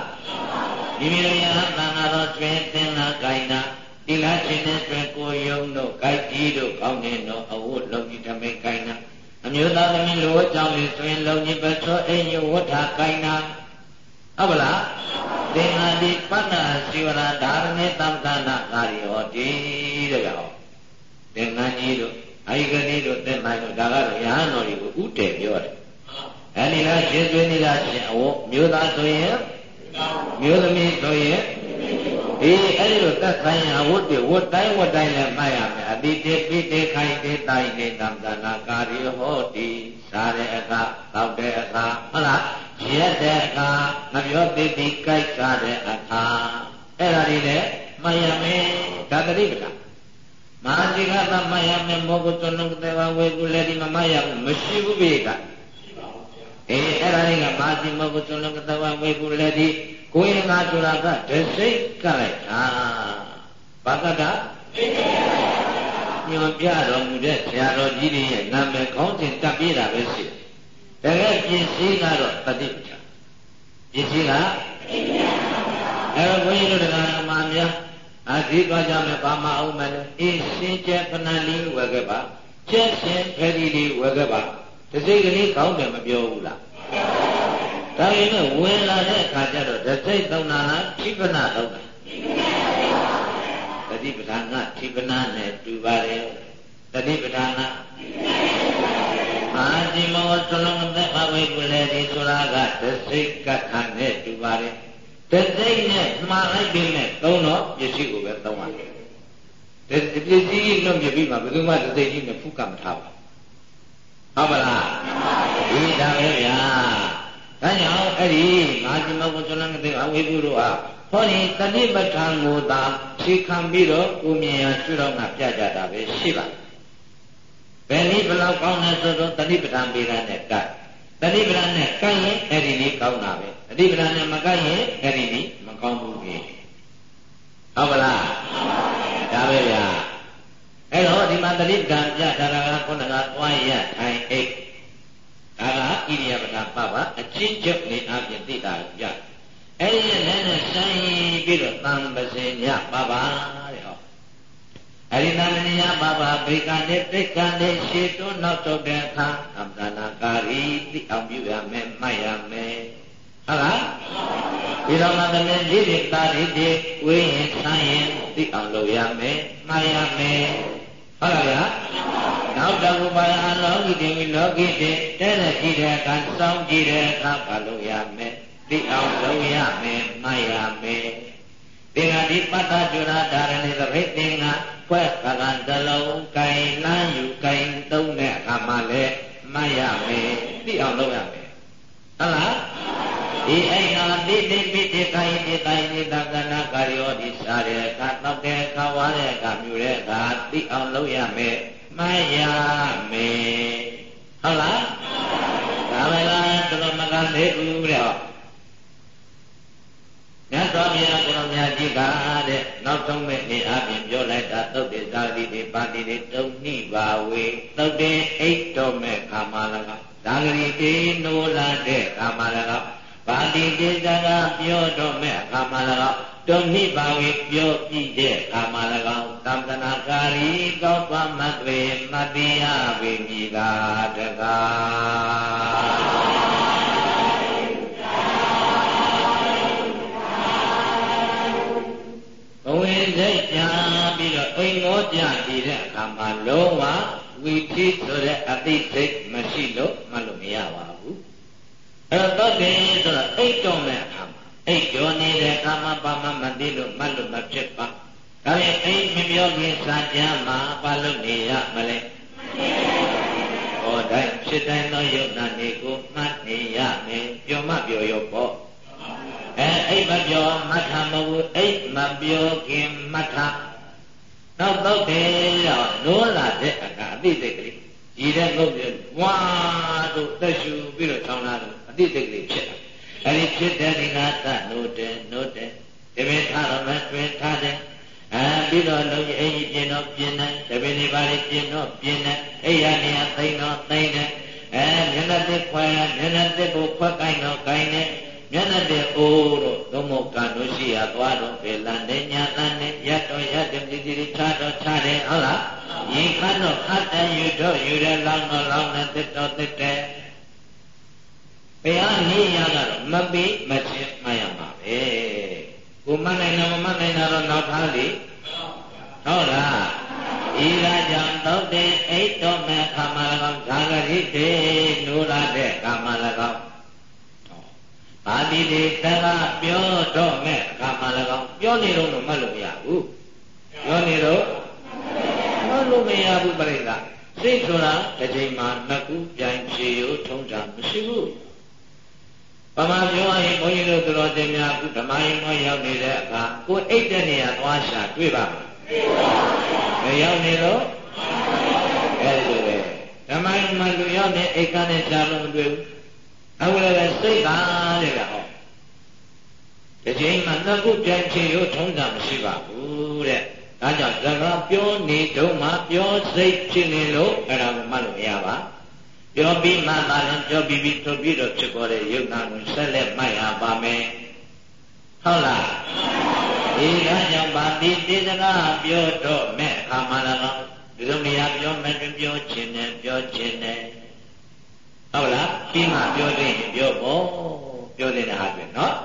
မိမိတို့ယဟသံဃာတော်တွင်သင်္နာကိုင်နာတိလရှင်နဲ့တွင်ကိုယုံတို့ကြိုက်ကြီးတို့ကောင်းနေတို့အဝတ်လုံးကြီးတမိတ်ကိုင်နာအမျိုးသားသမီးလိုကြောင့်လေဆိုရင်လုံကြီးပချောအိမ်ယဝဋ္ဌကိုင်နာဟုတ်ပလားသင်္ဃာတိပတ္တစီဝရဓာရဏေသံသနာကာရီဟောတိတဲ့ကောင်သင်္ဃာကြီးတို့ အာယိကတိတို့တဲ့မိုင်းတို့ဒါကတော့ယဟန်တော်တွေကိုဥတည်ပြောတယ်အဲဒီလားရှင်းသွင်းနေတာရှင်အဝမျိုးသားဆိုရင်မျိုးသမီးဆိုရင်အေးအဲ့ဒီလိုသက်ဆိုင်ရာဝတ်တွေဝတ်တိုင်းဝတ်တိုင်းလည်းမှတ်ရမယ်အတိတေပိတေခိုင်တေတိုင်းနေသံသနာကာရီဟောတိစားတဲ့အခါတောက်တဲ့အခါဟုတ်လားရက်တဲ့အခါမပြောသေးသေးကြိုက်စားတဲ့အခါအဲ့ဒါတွေလည်းမှတ်ရမယ်ဒါတတိပ္ပံ မဟာတိကသမယမေမောကုသနုတေဝဝေကုလေဒီမမယမရှိဘူးဘေကအေးအဲ့ဒါတွေကမဟာတိမောကုသနုတေဝဝေကုလေဒီကိုယ်ငါဆိုတာကဒစိတ်ကလိုက်တာဘာကတာညွန်ပြတော်မူတဲ့ဆရာတော်ကြီးတွေရဲ့နာမည်ခေါင်းစဉ်တက်ပြေးတာပဲရှိတယ်တကယ်ပြင်းစည်းကတော့တတိပ္ပံပြင်းစည်းကအဲ့တော့ဘုန်းကြီးတို့တရားမှများ အဒီသွားကြမယ်ဘာမှအောင်မယ်အေးရှင်းကျက်ပဏ္ဏလေးဝယ်ခဲ့ပါကျက်ရှင်ဖယ်ဒီလေးဝယ်ခဲ့ပါတစိတ်ကလေးကောင်းတယ်မပြောဘူးလားဒါပေမဲ့ဝင်လာတဲ့အခါကျတော့တစိတ်သုံးနာလားခိပနာသုံးတာတတိပဌာန်ကခိပနာနဲ့တူပါတယ်တတိပဌာန်ကအာဒီမောသလုံးသက်အဝိကုလေဒီဆိုတာကတစိတ်ကထာနဲ့တူပါတယ် တစိတ်နဲ့မှားလိုက်ပြီးနဲ့သုံးတော့ပစ္စည်းကိုပဲသုံးရတယ်ပစ္စည်းကြီးလွတ်ပြပြီးမှဘယ်သူမှတစိတ်ကြီးနဲ့ဖုကမထားပါဟုတ်ပါလားဒီဒါပဲဗျာဒါကြောင့်အဲ့ဒီငါဒီမောကုသလမသိအဝိပုတို့ဟာဟောဒီတတိပဋ္ဌာန်ကိုသာဖြေခံပြီးတော့ကိုမြင်ရရှုတော့ကပြကြတာပဲရှိပါဘယ်နည်းဘလောက်ကောင်းလဲဆိုတော့တတိပဋ္ဌာန်ပေးရတဲ့ကတတိ ပဋ္ဌာန်နဲ့ကိုက်ရင်အဲ့ဒီနည်းကောင်းတာပဲတတိပဋ္ဌာန်နဲ့မကိုက်ရင်အဲ့ဒီနည်းမကောင်းဘူးကြီးဟုတ်ပါလားဒါပဲဗျာအဲ့တော့ဒီမှာတတိပဋ္ဌာန်ပြထားတာကခုနကသွားရထိုင်အိတ်ဒါကဣရိယာပဒပပအချင်းချုပ်နေအပြင်သိတာကြအဲ့ဒီနဲ့နဲ့ဆိုင်ပြီးတော့တန်ပစေညပပတဲ့ဟော အဲ့ဒီတန်ပစေညပပဘိကနဲ့ပိကနဲ့ရှေတွန်းနောက်တော့တဲ့အခါအမ္ပနာကာရီသိအောင်ပြုရမယ်မှတ်ရမယ်ဟုတ်လားဒီတော့မှသမင်းဒီဒီတာဒီဒီဝိရင်ဆိုင်ရင်သိအောင်လုပ်ရမယ်မှတ်ရမယ်ဟုတ်လားဗျာနောက်တကူပါယအလောကိတိလောကိတိတဲ့တဲ့ကြည့်တဲ့အခါစောင်းကြည့်တဲ့အခါဘာလို့ရမယ်သိအောင်လုပ်ရမယ်မှတ်ရမယ် သင်္ဃဒီပတ္တကျွရာဓာရဏိသဘိသင်္ဃဖွဲကကံတလုံးကင်လန်းယူကင်သုံးတဲ့အခါမှလည်းမှတ်ရမယ်သိအောင်လုပ်ရမယ်ဟုတ်လားဒီအိမ်ဟာတိတိပိတိကိုင်းတိတိုင်းတိတကနာကာယောဒီစားတဲ့အခါတောက်တဲ့အခါဝါတဲ့အခါမြူတဲ့အခါသိအောင်လုပ်ရမယ်မှတ်ရမယ်ဟုတ်လားဒါပဲလားတော်မကသေးဘူးတဲ့ မြတ်စွာဘုရားကိုရောမြတ်ကြီးကတဲ့နောက်ဆုံးမဲ့နေအပြင်ပြောလိုက်တာသုတ်တေသာတိတွေပါတိတွေတုံနှိပါဝေသုတ်တေအိတ်တော်မဲ့ခါမလကဒါဂရီတေနိုးလာတဲ့ခါမလကပါတိတေဇကပြောတော်မဲ့ခါမလကတုံနှိပါဝေပြောပြီးတဲ့ခါမလကသံသနာကာရီကောပမတ်ဝေမတိယဝေမိကတကား စိတ်ကြပြီးတော့အိမ်တော်ကြပြီးတဲ့အခါမှာလုံးဝဝီတိဆိုတဲ့အတိစိတ်မရှိလို့မလို့မရပါဘူးအဲ့တော့တယ်ဆိုတော့အိတ်တော်မဲ့အခါမှာအိတ်ကျော်နေတဲ့အခါမှာဘာမှမသိလို့မလို့မဖြစ်ပါဒါရင်အိမ်မပြောခင်စာကြမှာဘာလို့နေရမလဲဟောတိုင်းဖြစ်တိုင်းသောယုတ်နာနေကိုမှတ်နေရမယ်ပြောမှပြောရောပေါ့ အဲအိပ်မပြောမထမဟုတ်အိပ်မပြောခင်မထနောက်တော့တယ်တော့နိုးလာတဲ့အခါအတိတ်ကလေးရည်တဲ့ငုတ်ပြဝါတို့တက်ရှူပြီးတော့ထောင်းလာတော့အတိတ်ကလေးဖြစ်တာအဲဒီဖြစ်တဲ့ဒီကသနိုးတယ်နိုးတယ်ဒီပင်ထားတော့မတွင်ထားတယ်အဲပြီးတော့လုံးကြီးအိမ်ကြီးပြင်တော့ပြင်တယ်တပင်းလေးပါလေးပြင်တော့ပြင်တယ်အိယာနေရာသိမ့်တော့သိမ့်တယ်အဲမျက်နှာသစ်ခွဲမျက်နှာသစ်ကိုခွက်ကိုင်းတော့ကိုင်းတယ် မျက်နှာတဲ့အိုးတို့သုံးမောကံတို့ရှိရသွားတော့ပေလန်နဲ့ညာလန်နဲ့ရတ်တော်ရတ်တဲ့ဒီဒီချာတော့ချတယ်ဟုတ်လားရင်ခတ်တော့ခတ်တယ်ယူတော့ယူတယ်လောင်းတော့လောင်းတယ်တစ်တော့တစ်တယ်ဘုရားနေရကတော့မပြီးမချင်းမှရမှာပဲကိုမနိုင်တော့မမနိုင်တော့နောက်ထားလေဟုတ်လားဤရာကြောင့်သောတေအိတ်တော်မဲ့ခါမ၎င်းဇာဂရိတေနိုးရတဲ့ကာမ၎င်း ပါဠိတွေတကပြောတော့မဲ့အခါမှလည်းကောင်းပြောနေတော့မှတ်လို့မရဘူးပြောနေတော့မှတ်လို့မရဘူးပြိဿစိတ်ဆိုတာတစ်ချိန်မှာနှစ်ခုပြိုင်ဖြေရိုးထုံးတာမရှိဘူးပမာပြောရင်ဘုန်းကြီးတို့တော်တင်များအခုဓမ္မယုံတော်ရောက်နေတဲ့အခါကိုအိတ်တဲ့နေရာသွားရှာတွေ့ပါမလားရောက်နေတော့အဲဒီလိုပဲဓမ္မယုံမှာလူရောက်နေအိတ်ကနဲ့ရှာလို့မတွေ့ဘူး အခုလည်းပဲစိတ်သာတဲ့ကဟောဒီချိန်မှာနှစ်ခုပြန်ချင်ရိုးထုံးတာမရှိပါဘူးတဲ့ဒါကြောင့်စကားပြောနေတုံးမှပြောစိတ်ဖြစ်နေလို့အဲ့ဒါကိုမှတ်လို့မရပါပြောပြီးမှသာရင်ပြောပြီးပြီးထုတ်ပြီးတော့ဖြစ်ပေါ်တဲ့ယုံနာကိုဆက်လက်မှတ်ရပါမယ်ဟုတ်လားဒီဒါကြောင့်ဗာတိတေစကားပြောတော့မဲ့အခါမှလည်းဒီလိုနေရာပြောမဲ့ပြောခြင်းနဲ့ပြောခြင်းနဲ့ ဟုတ်လားပြီးမှပြောသိပြောဖို့ပြောတဲ့ဟာပဲနော်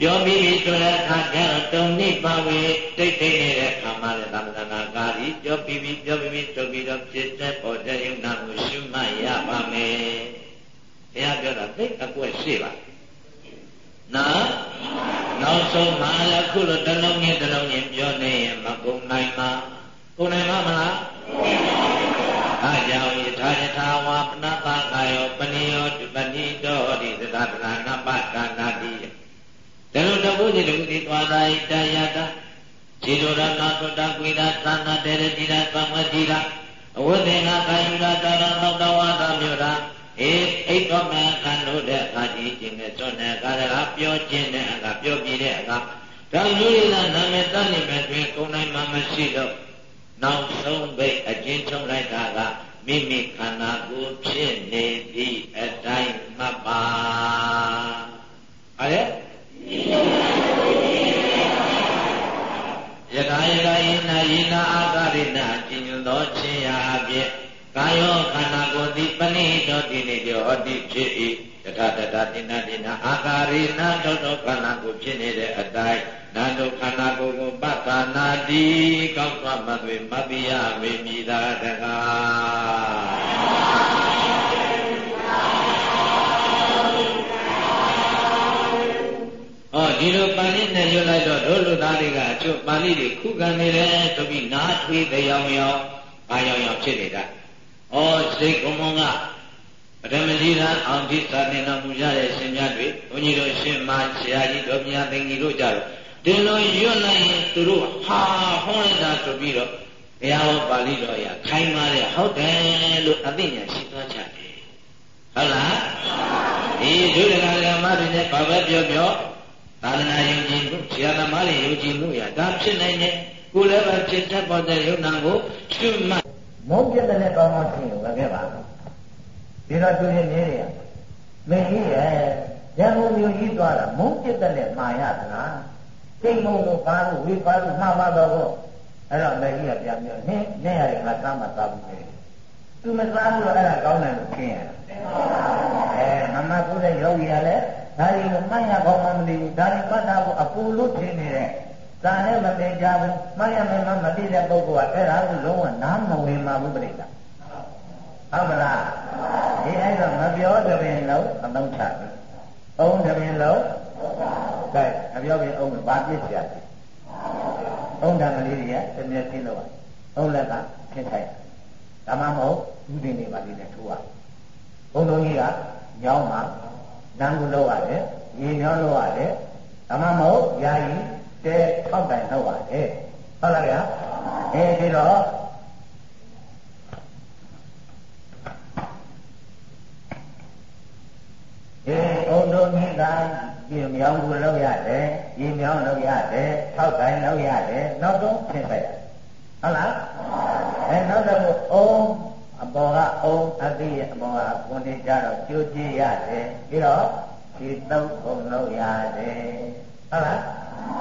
ပြောပြီးပြီဆိုတဲ့အခါကျတော့တုံနိပါဝေတိတ်တိတ်နေတဲ့အခါမှာလည်းသမဏနာကာရီပြောပြီးပြီပြောပြီးပြီဆိုပြီးတော့ဖြစ်တဲ့ပေါ်တဲ့ယုံနာကိုရှုမှတ်ရပါမယ်ဘုရားပြောတာသိအကွက်ရှိပါနော်နောက်ဆုံးမှလည်းခုလိုတလုံးချင်းတလုံးချင်းပြောနေရင်မကုန်နိုင်ပါကုန်နိုင်ပါမလားကုန်နိုင်ပါဘူးအားကြောင့် ယထာယထာဝါပနပကာယောပနိယောတုပနိတောတိသတ္တနာနပဒါနာတိတလူတပုဇိတကုတိသွားတာဣတယတာခြေတော်ရနာသုတ္တကွေတာသန္နာတေရတိရာသမတိရာအဝိသေငါကာယုရာတာရသောတဝါသမြို့ရာအေအိတ်တော်မခန္ဓုတဲ့အာကြီးခြင်းနဲ့စွန့်တဲ့ကာရကပြောခြင်းနဲ့အခါပြောပြတဲ့အခါဒါလူရည်နာနာမည်တတ်နေမဲ့တွင်ကိုယ်နိုင်မှမရှိတော့နောက်ဆုံးပိတ်အကျဉ်းချုပ်လိုက်တာက မိမိခန္ဓာကိုယ်ဖြစ်နေသည့်အတိုင်းမှတ်ပါအဲ့ယထာယထာယနာယနာအာဂရိနာကျင်ညွသောခြင်းရာအဖြစ် ကာယောခန္ဓာကိုယ်သည်ပဏိတောတိနေကြောအတိဖြစ်၏ယထာတတတိနာတိနာအာဂရိနာတောတောခန္ဓာကိုယ်ဖြစ်နေတဲ့အတိုင်းနာတုခန္ဓာကိုယ်ကိုပတ္တာနာတိကောက်သွားမှသွေမပိယမေမိသာတကားဟောဒီလိုပါဠိနဲ့ရွတ်လိုက်တော့တို့လူသားတွေကအချို့ပါဠိတွေခုခံနေတယ်ဆိုပြီးနားထွေးတရားရောအာရောင်ရောဖြစ်နေတာ။ ဩစိတ်ကုံမုံကပထမကြီးသာအောင်ဒီသာသနာမူရတဲ့ရှင်များတွေဘုန်းကြီးတို့ရှင်မဆရာကြီးတို့မြတ်သိင်ကြီးတို့ကြတော့ဒီလိုရွတ်လိုက်ရင်သူတို့ဟာဟောလိုက်တာဆိုပြီးတော့ဘုရားဟောပါဠိတော်ရခိုင်းပါလေဟုတ်တယ်လို့အသိဉာဏ်ရှိသွားကြတယ်ဟုတ်လားဒီဒုရကဓမ္မတွေနဲ့ဘာပဲပြောပြောသာသနာယုံကြည်မှုဆရာသမားတွေယုံကြည်မှုရဒါဖြစ်နိုင်တယ်ကိုယ်လည်းပဲဖြစ်တတ်ပေါ်တဲ့ယုံနာကိုရှုမှတ် မုန်းပြတဲ့ကောင်းကောင်းရှိလို့ပဲခဲ့ပါဒီတော့သူရဲ့နေရမင်းကြီးရဲ့ရန်ကုန်မြို့ကြီးသွားတာမုန်းပြတဲ့မာရသလားစိတ်မုန်းလို့ပါလို့ဝိပါလို့မှားပါတော့အဲ့တော့မင်းကြီးကပြန်ပြောနင်းနင်းရတယ်ငါသားမှသားဘူးလေသူမသားဘူးတော့အဲ့ဒါကောင်းတယ်လို့ရှင်းရအဲမမကုတဲ့ယောဂီကလည်းဒါကြီးကိုမှတ်ရကောင်းမှမသိဘူးဒါကြီးပတ်တာကိုအပူလို့ထင်နေတဲ့ ဇာနဲ့မသိကြဘူးမှတ်ရမယ်မသိတဲ့ပုဂ္ဂိုလ်ကအဲ့ဒါကိုလုံးဝနားမဝင်ပါဘူးပြိတ္တာဟုတ်ပါလားဒီအဲ့တော့မပြောတဲ့ပင်လုံးအသုံးချပြီအုံးတဲ့ပင်လုံးကဲမပြောပြင်အုံးဘာပြစ်ကြလဲအုံးဓာမလေးတွေကတမျက်သိလို့ပါအုံးလက်ကခင်းဆိုင်ဒါမှမဟုတ်ဘူးတင်နေပါလိမ့်နဲ့ထိုးရဘုံတော်ကြီးကညောင်းမှာနန်းကုလောက်ရတယ်ရေညောင်းလောက်ရတယ်ဒါမှမဟုတ်ယာယီ တဲထောက်တိုင်လောက်ရတယ်ဟုတ်လားဗျာအဲဒီတော့အေးအုံတို့မိသားပြင်မြောင်းကိုလောက်ရတယ်ရေမြောင်းလောက်ရတယ်ထောက်တိုင်လောက်ရတယ်နောက်ဆုံးဖြင့်ဆိုင်ဟုတ်လားအဲနောက်တော့အုံအပေါ်ကအုံအသိရဲ့အပေါ်ကကိုနေကြတော့ကြိုးကြည့်ရတယ်ပြီးတော့ဒီသုံးခုလောက်ရတယ် ဟုတ်လား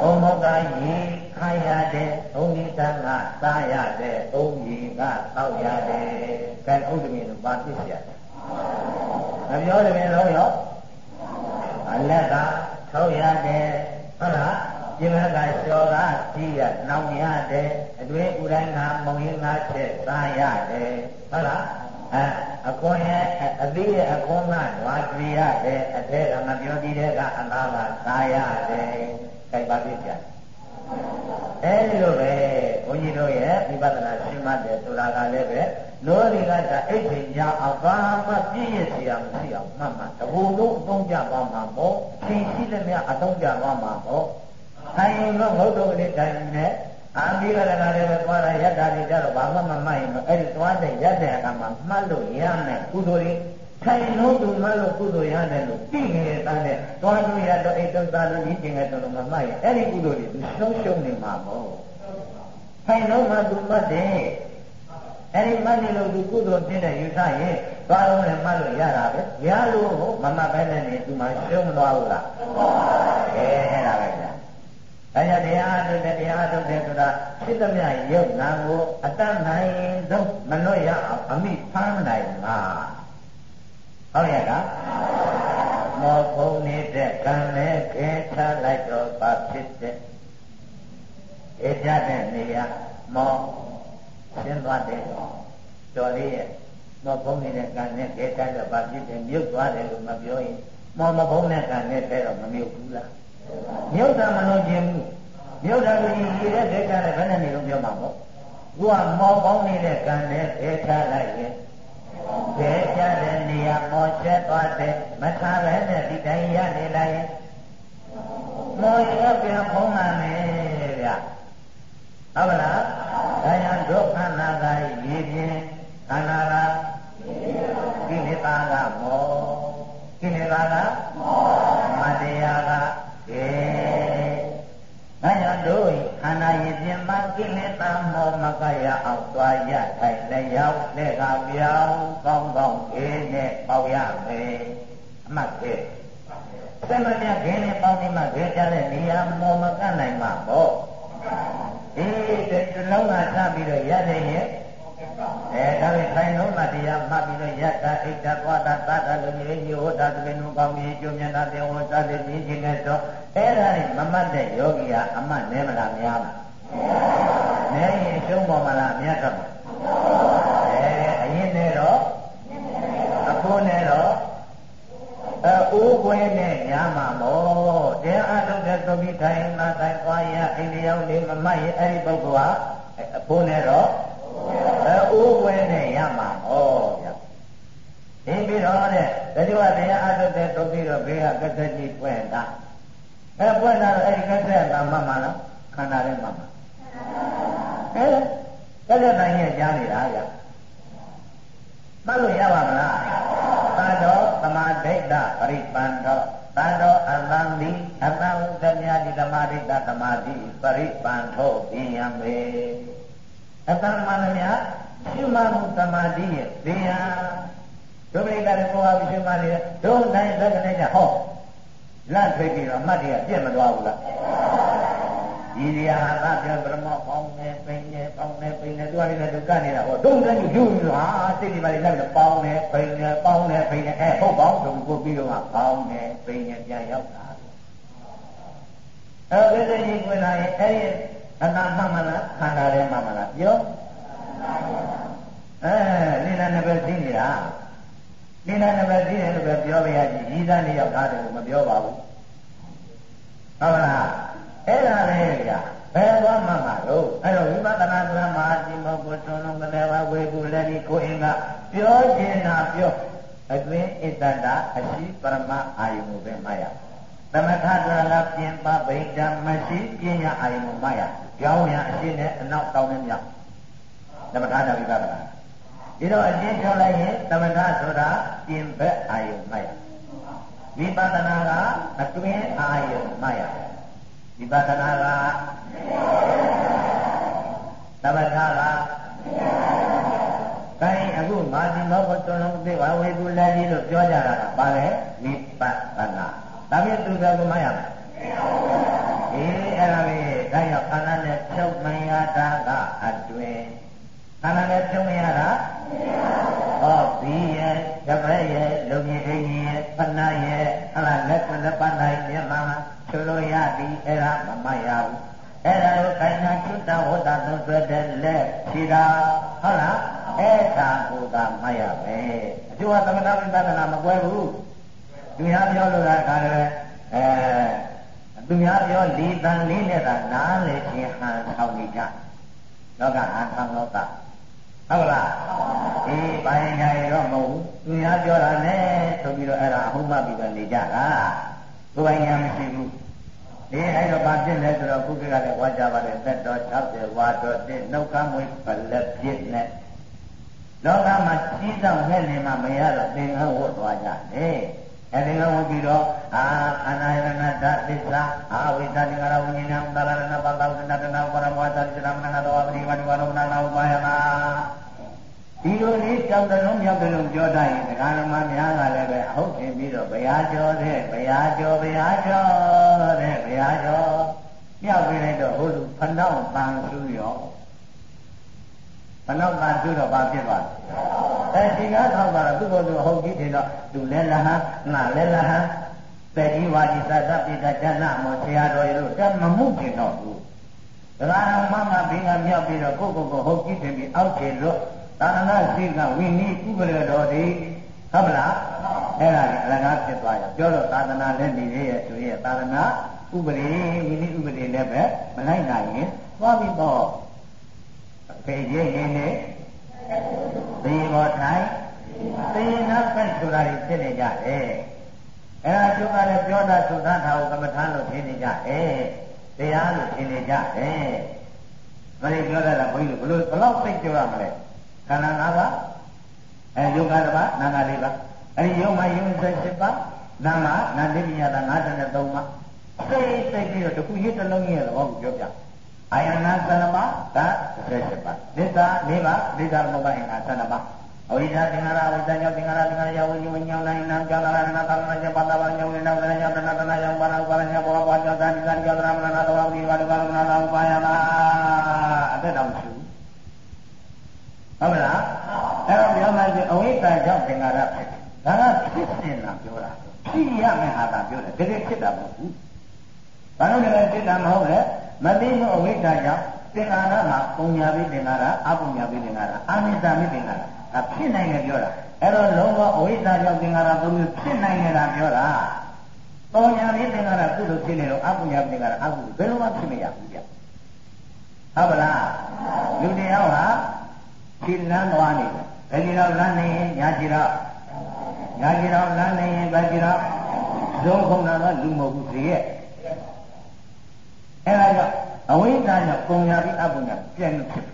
ဘုံမောကရေခိုင်းရတယ်ဘုံဒီတန်ကစားရတယ်ဘုံကြီးကတောက်ရတယ်ကဲဥဒ္ဓမင်းတို့ပါပြစ်ရတယ်မပြောတယ် bien တော့ရောအလက်ကထုတ်ရတယ်ဟုတ်လားဒီဘက်ကလျှော်ကကြီးရနောင်ရတယ်အတွင်းဥတိုင်းကမုံရင်းငါချက်စားရတယ်ဟုတ်လား အဲအကွန်ရဲ့အသီးရဲ့အကွန်ကဓွာကြည့်ရတယ်အထက်ကမပြောသေးတဲ့ကအနာကစားရတယ်ကြိုက်ပါပြကြအဲဒီလိုပဲဘုန်းကြီးတို့ရဲ့ဝိပဿနာရှင်းမှတ်တယ်ဆိုတာကလည်းပဲလောရီကတအိတ်ချိန်ကြအောင်ဘာမှပြည့်ရစီအောင်မရှိအောင်မှတ်မှတဘူလုံးအသုံးကြပါမှာမို့သင်ရှိတဲ့မြအသုံးကြပါမှာမို့ဆိုင်ရင်တော့ငုတ်တော်ကလေးတိုင်နေ အာဒီကလည်းကလည်းပဲသွားတာယတ္တာတွေကြတော့ဘာမှမမှတ်ရင်အဲ့ဒီသွားတဲ့ယတ္တအခါမှာမှတ်လို့ရမယ်ကုသိုလ်တွေထိုင်လို့သူမှလို့ကုသိုလ်ရတယ်လို့သိနေတဲ့တန်းနဲ့သွားလို့ရတော့အိတ်တော့သားလို့ဒီကျင်ကတော့မမှတ်ရင်အဲ့ဒီကုသိုလ်တွေသူဆုံးရှုံးနေမှာမို့ထိုင်လို့မှသူမှတ်တယ်အဲ့ဒီမှတ်နေလို့သူကုသိုလ်ဖြစ်တဲ့ယူဆရင်သွားလို့လည်းမှတ်လို့ရတာပဲရလို့မမှတ်ပဲနဲ့နေသူမှရှုံးမသွားဘူးလားအဲအဲ့ဒါပဲဗျာ ဒါကြောင့်တရားထုတ်တဲ့တရားထုတ်တဲ့ဆိုတာစိတ္တမြယုတ်နာကိုအတတ်နိုင်ဆုံးမလွတ်ရအောင်အမိဖမ်းနိုင်မှာဟုတ်ရဲ့လားမောဖုံနေတဲ့ကံနဲ့ခဲချလိုက်တော့ပါဖြစ်တဲ့ဧကြတဲ့နေရာမောရှင်းသွားတယ်တော်လေးရဲ့မောဖုံနေတဲ့ကံနဲ့ခဲချတော့ပါဖြစ်တဲ့မြုပ်သွားတယ်လို့မပြောရင်မောမဖုံတဲ့ကံနဲ့တဲ့တော့မမြုပ်ဘူးလား မြုပ်တာမလို့ခြင်းဘူးမြုပ်တာကိုရည်တဲ့ဒေတာနဲ့ဘယ်နဲ့နေလို့ပြောမှာပေါ့သူကမောပေါင်းနေတဲ့ကံနဲ့ခဲချလိုက်ရင်ဘယ်ကြတဲ့နေရာမောချက်သွားတဲ့မထားပဲနဲ့ဒီတိုင်းရနေလိုက်မောရပြန်ဖုံးမှမယ်ဗျဟုတ်ပါလားဒါကြောင့်ဒုက္ခနာကရေပြင်းခန္ဓာကကိလေသာကမောကိလေသာကမောမတရားကအဲဒါကြောင့်တို့ခန္ဓာရေပြင်းမှကိလေသာမောမကရ အောင်သွားရထိုင်လျောက်လက်ကပြောင်းကောင်းကောင်းအေးနဲ့ပေါ့ရမယ်အမှတ်ပဲဆက်မပြခင်းနဲ့ပေါင်းနေမှခဲကြတဲ့နေရာမောမကနိုင်မှာပေါ့အေးတဲ့လုံးကစပြီးတော့ရတဲ့ရဲ့အဲဒါပေထိုင်လုံးမတရားမှတ်ပြီးတော့ယတ္တဣဒ္ဓသွားတာသတ္တလူကြီးညို့တာသဘင်နုကောင်းကြီးကျုံမျက်နှာတင်ဝတ်စားတဲ့ပြင်းခြင်းနဲ့တော့အဲ့ဒါနဲ့မမှတ်တဲ့ယောဂီကအမှတ်နဲမလားများမလား နဲရင်ရှုံးပေါ်မလားမြတ်တော့အဲအရင်နဲ့တော့အဖိုးနဲ့တော့အိုးခွဲနဲ့ညာမှာမို့တရားအထုတ်တဲ့သုမိထိုင်နာတိုင်သွားရအိန္ဒိယလေးမမှတ်ရင်အဲ့ဒီပုဂ္ဂိုလ်ကအဖိုးနဲ့တော့အိုးခွဲနဲ့ရမှာဟောဗျာဒီပြီးတော့တဲ့တတိယတရားအထုတ်တဲ့သုမိတော့ဘေးကကတ္တကြီးပွင့်တာအဲပွင့်တာအဲ့ဒီကတ္တကမှတ်မှာလားခန္ဓာလေးမှတ်မှာ အဲကတ္တတိုင်းရဲ့ကြားနေတာဗျာမှတ်လို့ရပါမလားသာတော့သမာဓိတပရိပန္နောတန်တော်အလံဒီအတံသမြာတိသမာဓိတသမာဓိပရိပန္နောပြင်းရမေအတံမနမြရှုမှမှုသမာဓိရဲ့ပြင်းရဒုပရိသတ်ကိုဟာရှုမှနေဒုနိုင်သက္ကနဲ့ဟောလတ်ဖိပြီးတော့အမှတ်တရပြည့်မသွားဘူးလား ဒီနေရာဟာပြောပရမောပေါင်းနေပိနေပေါင်းနေပိနေသူကလည်းသူကနေတော့ဒုံတန်းယူယူဟာစိတ်ဒီပါလေလိုက်တော့ပေါင်းနေပိနေပေါင်းနေပိနေအဲဟုတ်ပေါင်းဆိုကိုပြီးတော့ပေါင်းနေပိနေပြန်ရောက်တာအဲဒီစိတ်ကြီးဝင်လာရင်အဲ့ဒီအနာမှမလားခန္ဓာထဲမှမလားပြောအဲနိလနဘယ်သိနေတာနိလနဘယ်သိတယ်လို့ပဲပြောပြရကြည့်ဤသားလေးယောက်သားတယ်လို့မပြောပါဘူးဟုတ်လား အဲ့ဒါလေဗျာဘယ်သွားမှမှာလို့အဲ့တော့ဝိပဿနာကမဟာတိမောကိုသွန်လုံးကလေးပါဝေဘူးလည်းဒီကိုအင်ကပြောခြင်းနာပြောအတွင်းဣတ္တတာအရှိပရမအာယုကိုပဲမှားရသမထဒရလပြင်ပဗိဒ္ဓမရှိပညာအာယုကိုမှားရကြောင်းရအရှိနဲ့အနောက်တောင်းနဲ့မြောက်သမထတာဝိပဿနာဒီတော့အကျဉ်းပြောလိုက်ရင်သမထဆိုတာပြင်ဘက်အာယုမှားရဝိပဿနာကအတွင်းအာယုမှားရ ဝိပဿနာကသမထကတိုင်းအခုမာတိမောဘတွန်လုံးသိပါဝေဘူးလည်းဒီလို့ပြောကြတာကပါလေဝိပဿနာဒါဖြင့်သူကမရဘူးအေးအဲ့ဒါပဲဒါရောက်ခန္ဓာနဲ့ဖြုတ်မရတာကအတွင်ခန္ဓာနဲ့ဖြုတ်မရတာဟောဘီရဲ့ဓမ္မရဲ့လုံကြီးအိမ်ရဲ့ပဏရဲ့ဟလာလက်ကလက်ပနိုင်မြတ်မှာ ဆိုလို့ရသည်အဲ့ဒါမမရဘူးအဲ့ဒါကိုခိုင်နာကျွတ်တဝတ္တသုံးသွဲတဲ့လက်ဖြီတာဟုတ်လားအဲ့ဒါကိုသာမရပဲအကျိုးကသမဏဝိပဿနာမကွဲဘူးသူများပြောလို့ကဒါလည်းအဲသူများပြောလီတန်လေးနဲ့သာနားလေခြင်းဟန်ဆောင်နေကြလောကဟန်ဆောင်လောကဟုတ်လားအေးပိုင်းကြရတော့မဟုတ်ဘူးသူများပြောတာနဲ့ဆိုပြီးတော့အဲ့ဒါအဟုတ်မှပြီးတော့နေကြတာကိုယ်ပိုင်ညာမရှိဘူး ဒီအဲ့တော့ဘာဖြစ်လဲဆိုတော့ခုကကလည်းဝါကြပါတယ်သက်တော်60ဝါတော်တဲ့နှုတ်ခမ်းမွေးပလက်ပြစ်နဲ့လောကမှာကြီးဆောင်ခဲ့နေမှမရတော့သင်္ကန်းဝတ်သွားကြတယ်အဲဒီကဝတ်ပြီးတော့အာအနာယနာတသစ္စာအာဝိသတိကရဝိညာဏသလရဏပတ္တဝတ္တနာပရမောသတိရမဏတော်ပရိဝတိဝရမနာဥပါယနာ ဒီလိုလေးကြောက်တယ်လုံးမြောက်တယ်လုံးပြောတတ်ရင်ဒကာတော်မများကလည်းပဲအဟုတ်ထင်ပြီးတော့ဘုရားကျော်တဲ့ဘုရားကျော်ဘုရားကျော်တဲ့ဘုရားကျော်မြောက်ပြီးလိုက်တော့ဟိုလူဖဏောင်းပန်စုရောဖဏောင်းပန်စုတော့ဘာဖြစ်သွားလဲအဲဒီကားထောက်တာသူ့ကိုယ်သူအဟုတ်ကြီးထင်တော့သူလည်းလဟံငါလည်းလဟံပေကြီးဝါဒီသတ္တပိကဇဏမောဆရာတော်ရလို့တမမှုကျင်တော့ဘူးဒကာတော်မမဘင်းကမြောက်ပြီးတော့ကိုယ့်ကိုယ်ကိုဟုတ်ကြီးထင်ပြီးအောက်ကျလို့ သာသနာ့ရှိကဝိနည်းဥပဒေတော်ဒီဟုတ်မလားအဲ့ဒါကြီးအလကားဖြစ်သွားရပြောတော့သာသနာလည်းနေရဲ့ဆိုရဲ့သာသနာဥပဒေဝိနည်းဥပဒေလည်းပဲမလိုက်နိုင်ရင်သွားပြီးတော့ဖေးရင်ရင်နဲ့သေဘောထိုင်သေနာဖက်ဆိုတာကြီးဖြစ်နေကြတယ်အဲ့ဒါကျုပ်ကလည်းပြောတာသုသထာကိုကမ္မထာလို့ထင်နေကြတယ်တရားလို့ထင်နေကြတယ်မလေးပြောတာကဘုန်းကြီးတို့ဘလို့ဘလောက်သိကြရမလဲ ခန္ဓာ၅ပါးအဲယုတ်ကတစ်ပါးနာငါလေးပါအဲဒီယုတ်မှယုတ်78ပါးနာမနာတိပိယတာ53ပါးစိတ်စိတ်ပြီးတော့တခုရစ်တစ်လုံးကြီးရဲ့သဘောကိုပြောပြအာယနာသနမဒါ78ပါးသစ္စာ၄ပါးသစ္စာမဘအင်္ဂါ7ပါးအဝိဇ္ဇာသင်္ခါရအဝိဇ္ဇာကြောင့်သင်္ခါရသင်္ခါရယောဝိညာဉ်ဝိညာဉ်နိုင်နာကြောင့်လာနာသာနာကြောင့်ပါတာပါညောင်းနေတော့လည်းကြောင့်တဏ္ဍတဏ္ဍကြောင့်ပါဏဥပါရညဘောဘောကြောင့်သာနိသန်ကြောင့်သရမဏနာတော်ဝိပါဒကရမဏနာဥပါယနာအသက်တော်ရှိဟုတ်လားအဲ့တော့ပြောမှဆိုအဝိဇ္ဇာ ကြောင့်သင်္ခါရဖြစ်တယ်ဒါကဖြစ်နေတာပြောတာဖြစ်ရမယ်ဟာတာပြောတယ်တကယ်ဖြစ်တာမဟုတ်ဘူးဘာလို့လဲဖြစ်တာမဟုတ်လေမသိမှုအဝိဇ္ဇာကြောင့်သင်္ခါရမှာပုံညာပြီးသင်္ခါရအပုံညာပြီးသင်္ခါရအာနိတမိသင်္ခါရဒါဖြစ်နိုင်တယ်ပြောတာအဲ့တော့လုံးဝအဝိဇ္ဇာကြောင့်သင်္ခါရသုံးမျိုးဖြစ်နိုင်တယ်ပြောတာပုံညာပြီးသင်္ခါရကုသိုလ်ဖြစ်နေတော့အပုံညာပြီးသင်္ခါရအကုသိုလ်ဘယ်လိုမှဖြစ်မရဘူးဗျဟုတ်ပါလားလူတယောက်ဟာခြေလမ်းသွားနေတယ် ဘယ်ကြီးတော့လမ်းနေရင်ညာကြီးတော့ညာကြီးတော့လမ်းနေရင်ဘယ်ကြီးတော့ဇုံခုံတာကလူမဟုတ်ဘူးဈေးရဲ့အဲ့ဒါကြောင့်အဝိဇ္ဇာကြောင့်ပုံညာပြီးအပုံညာပြည့်နေဖြစ်ပြီ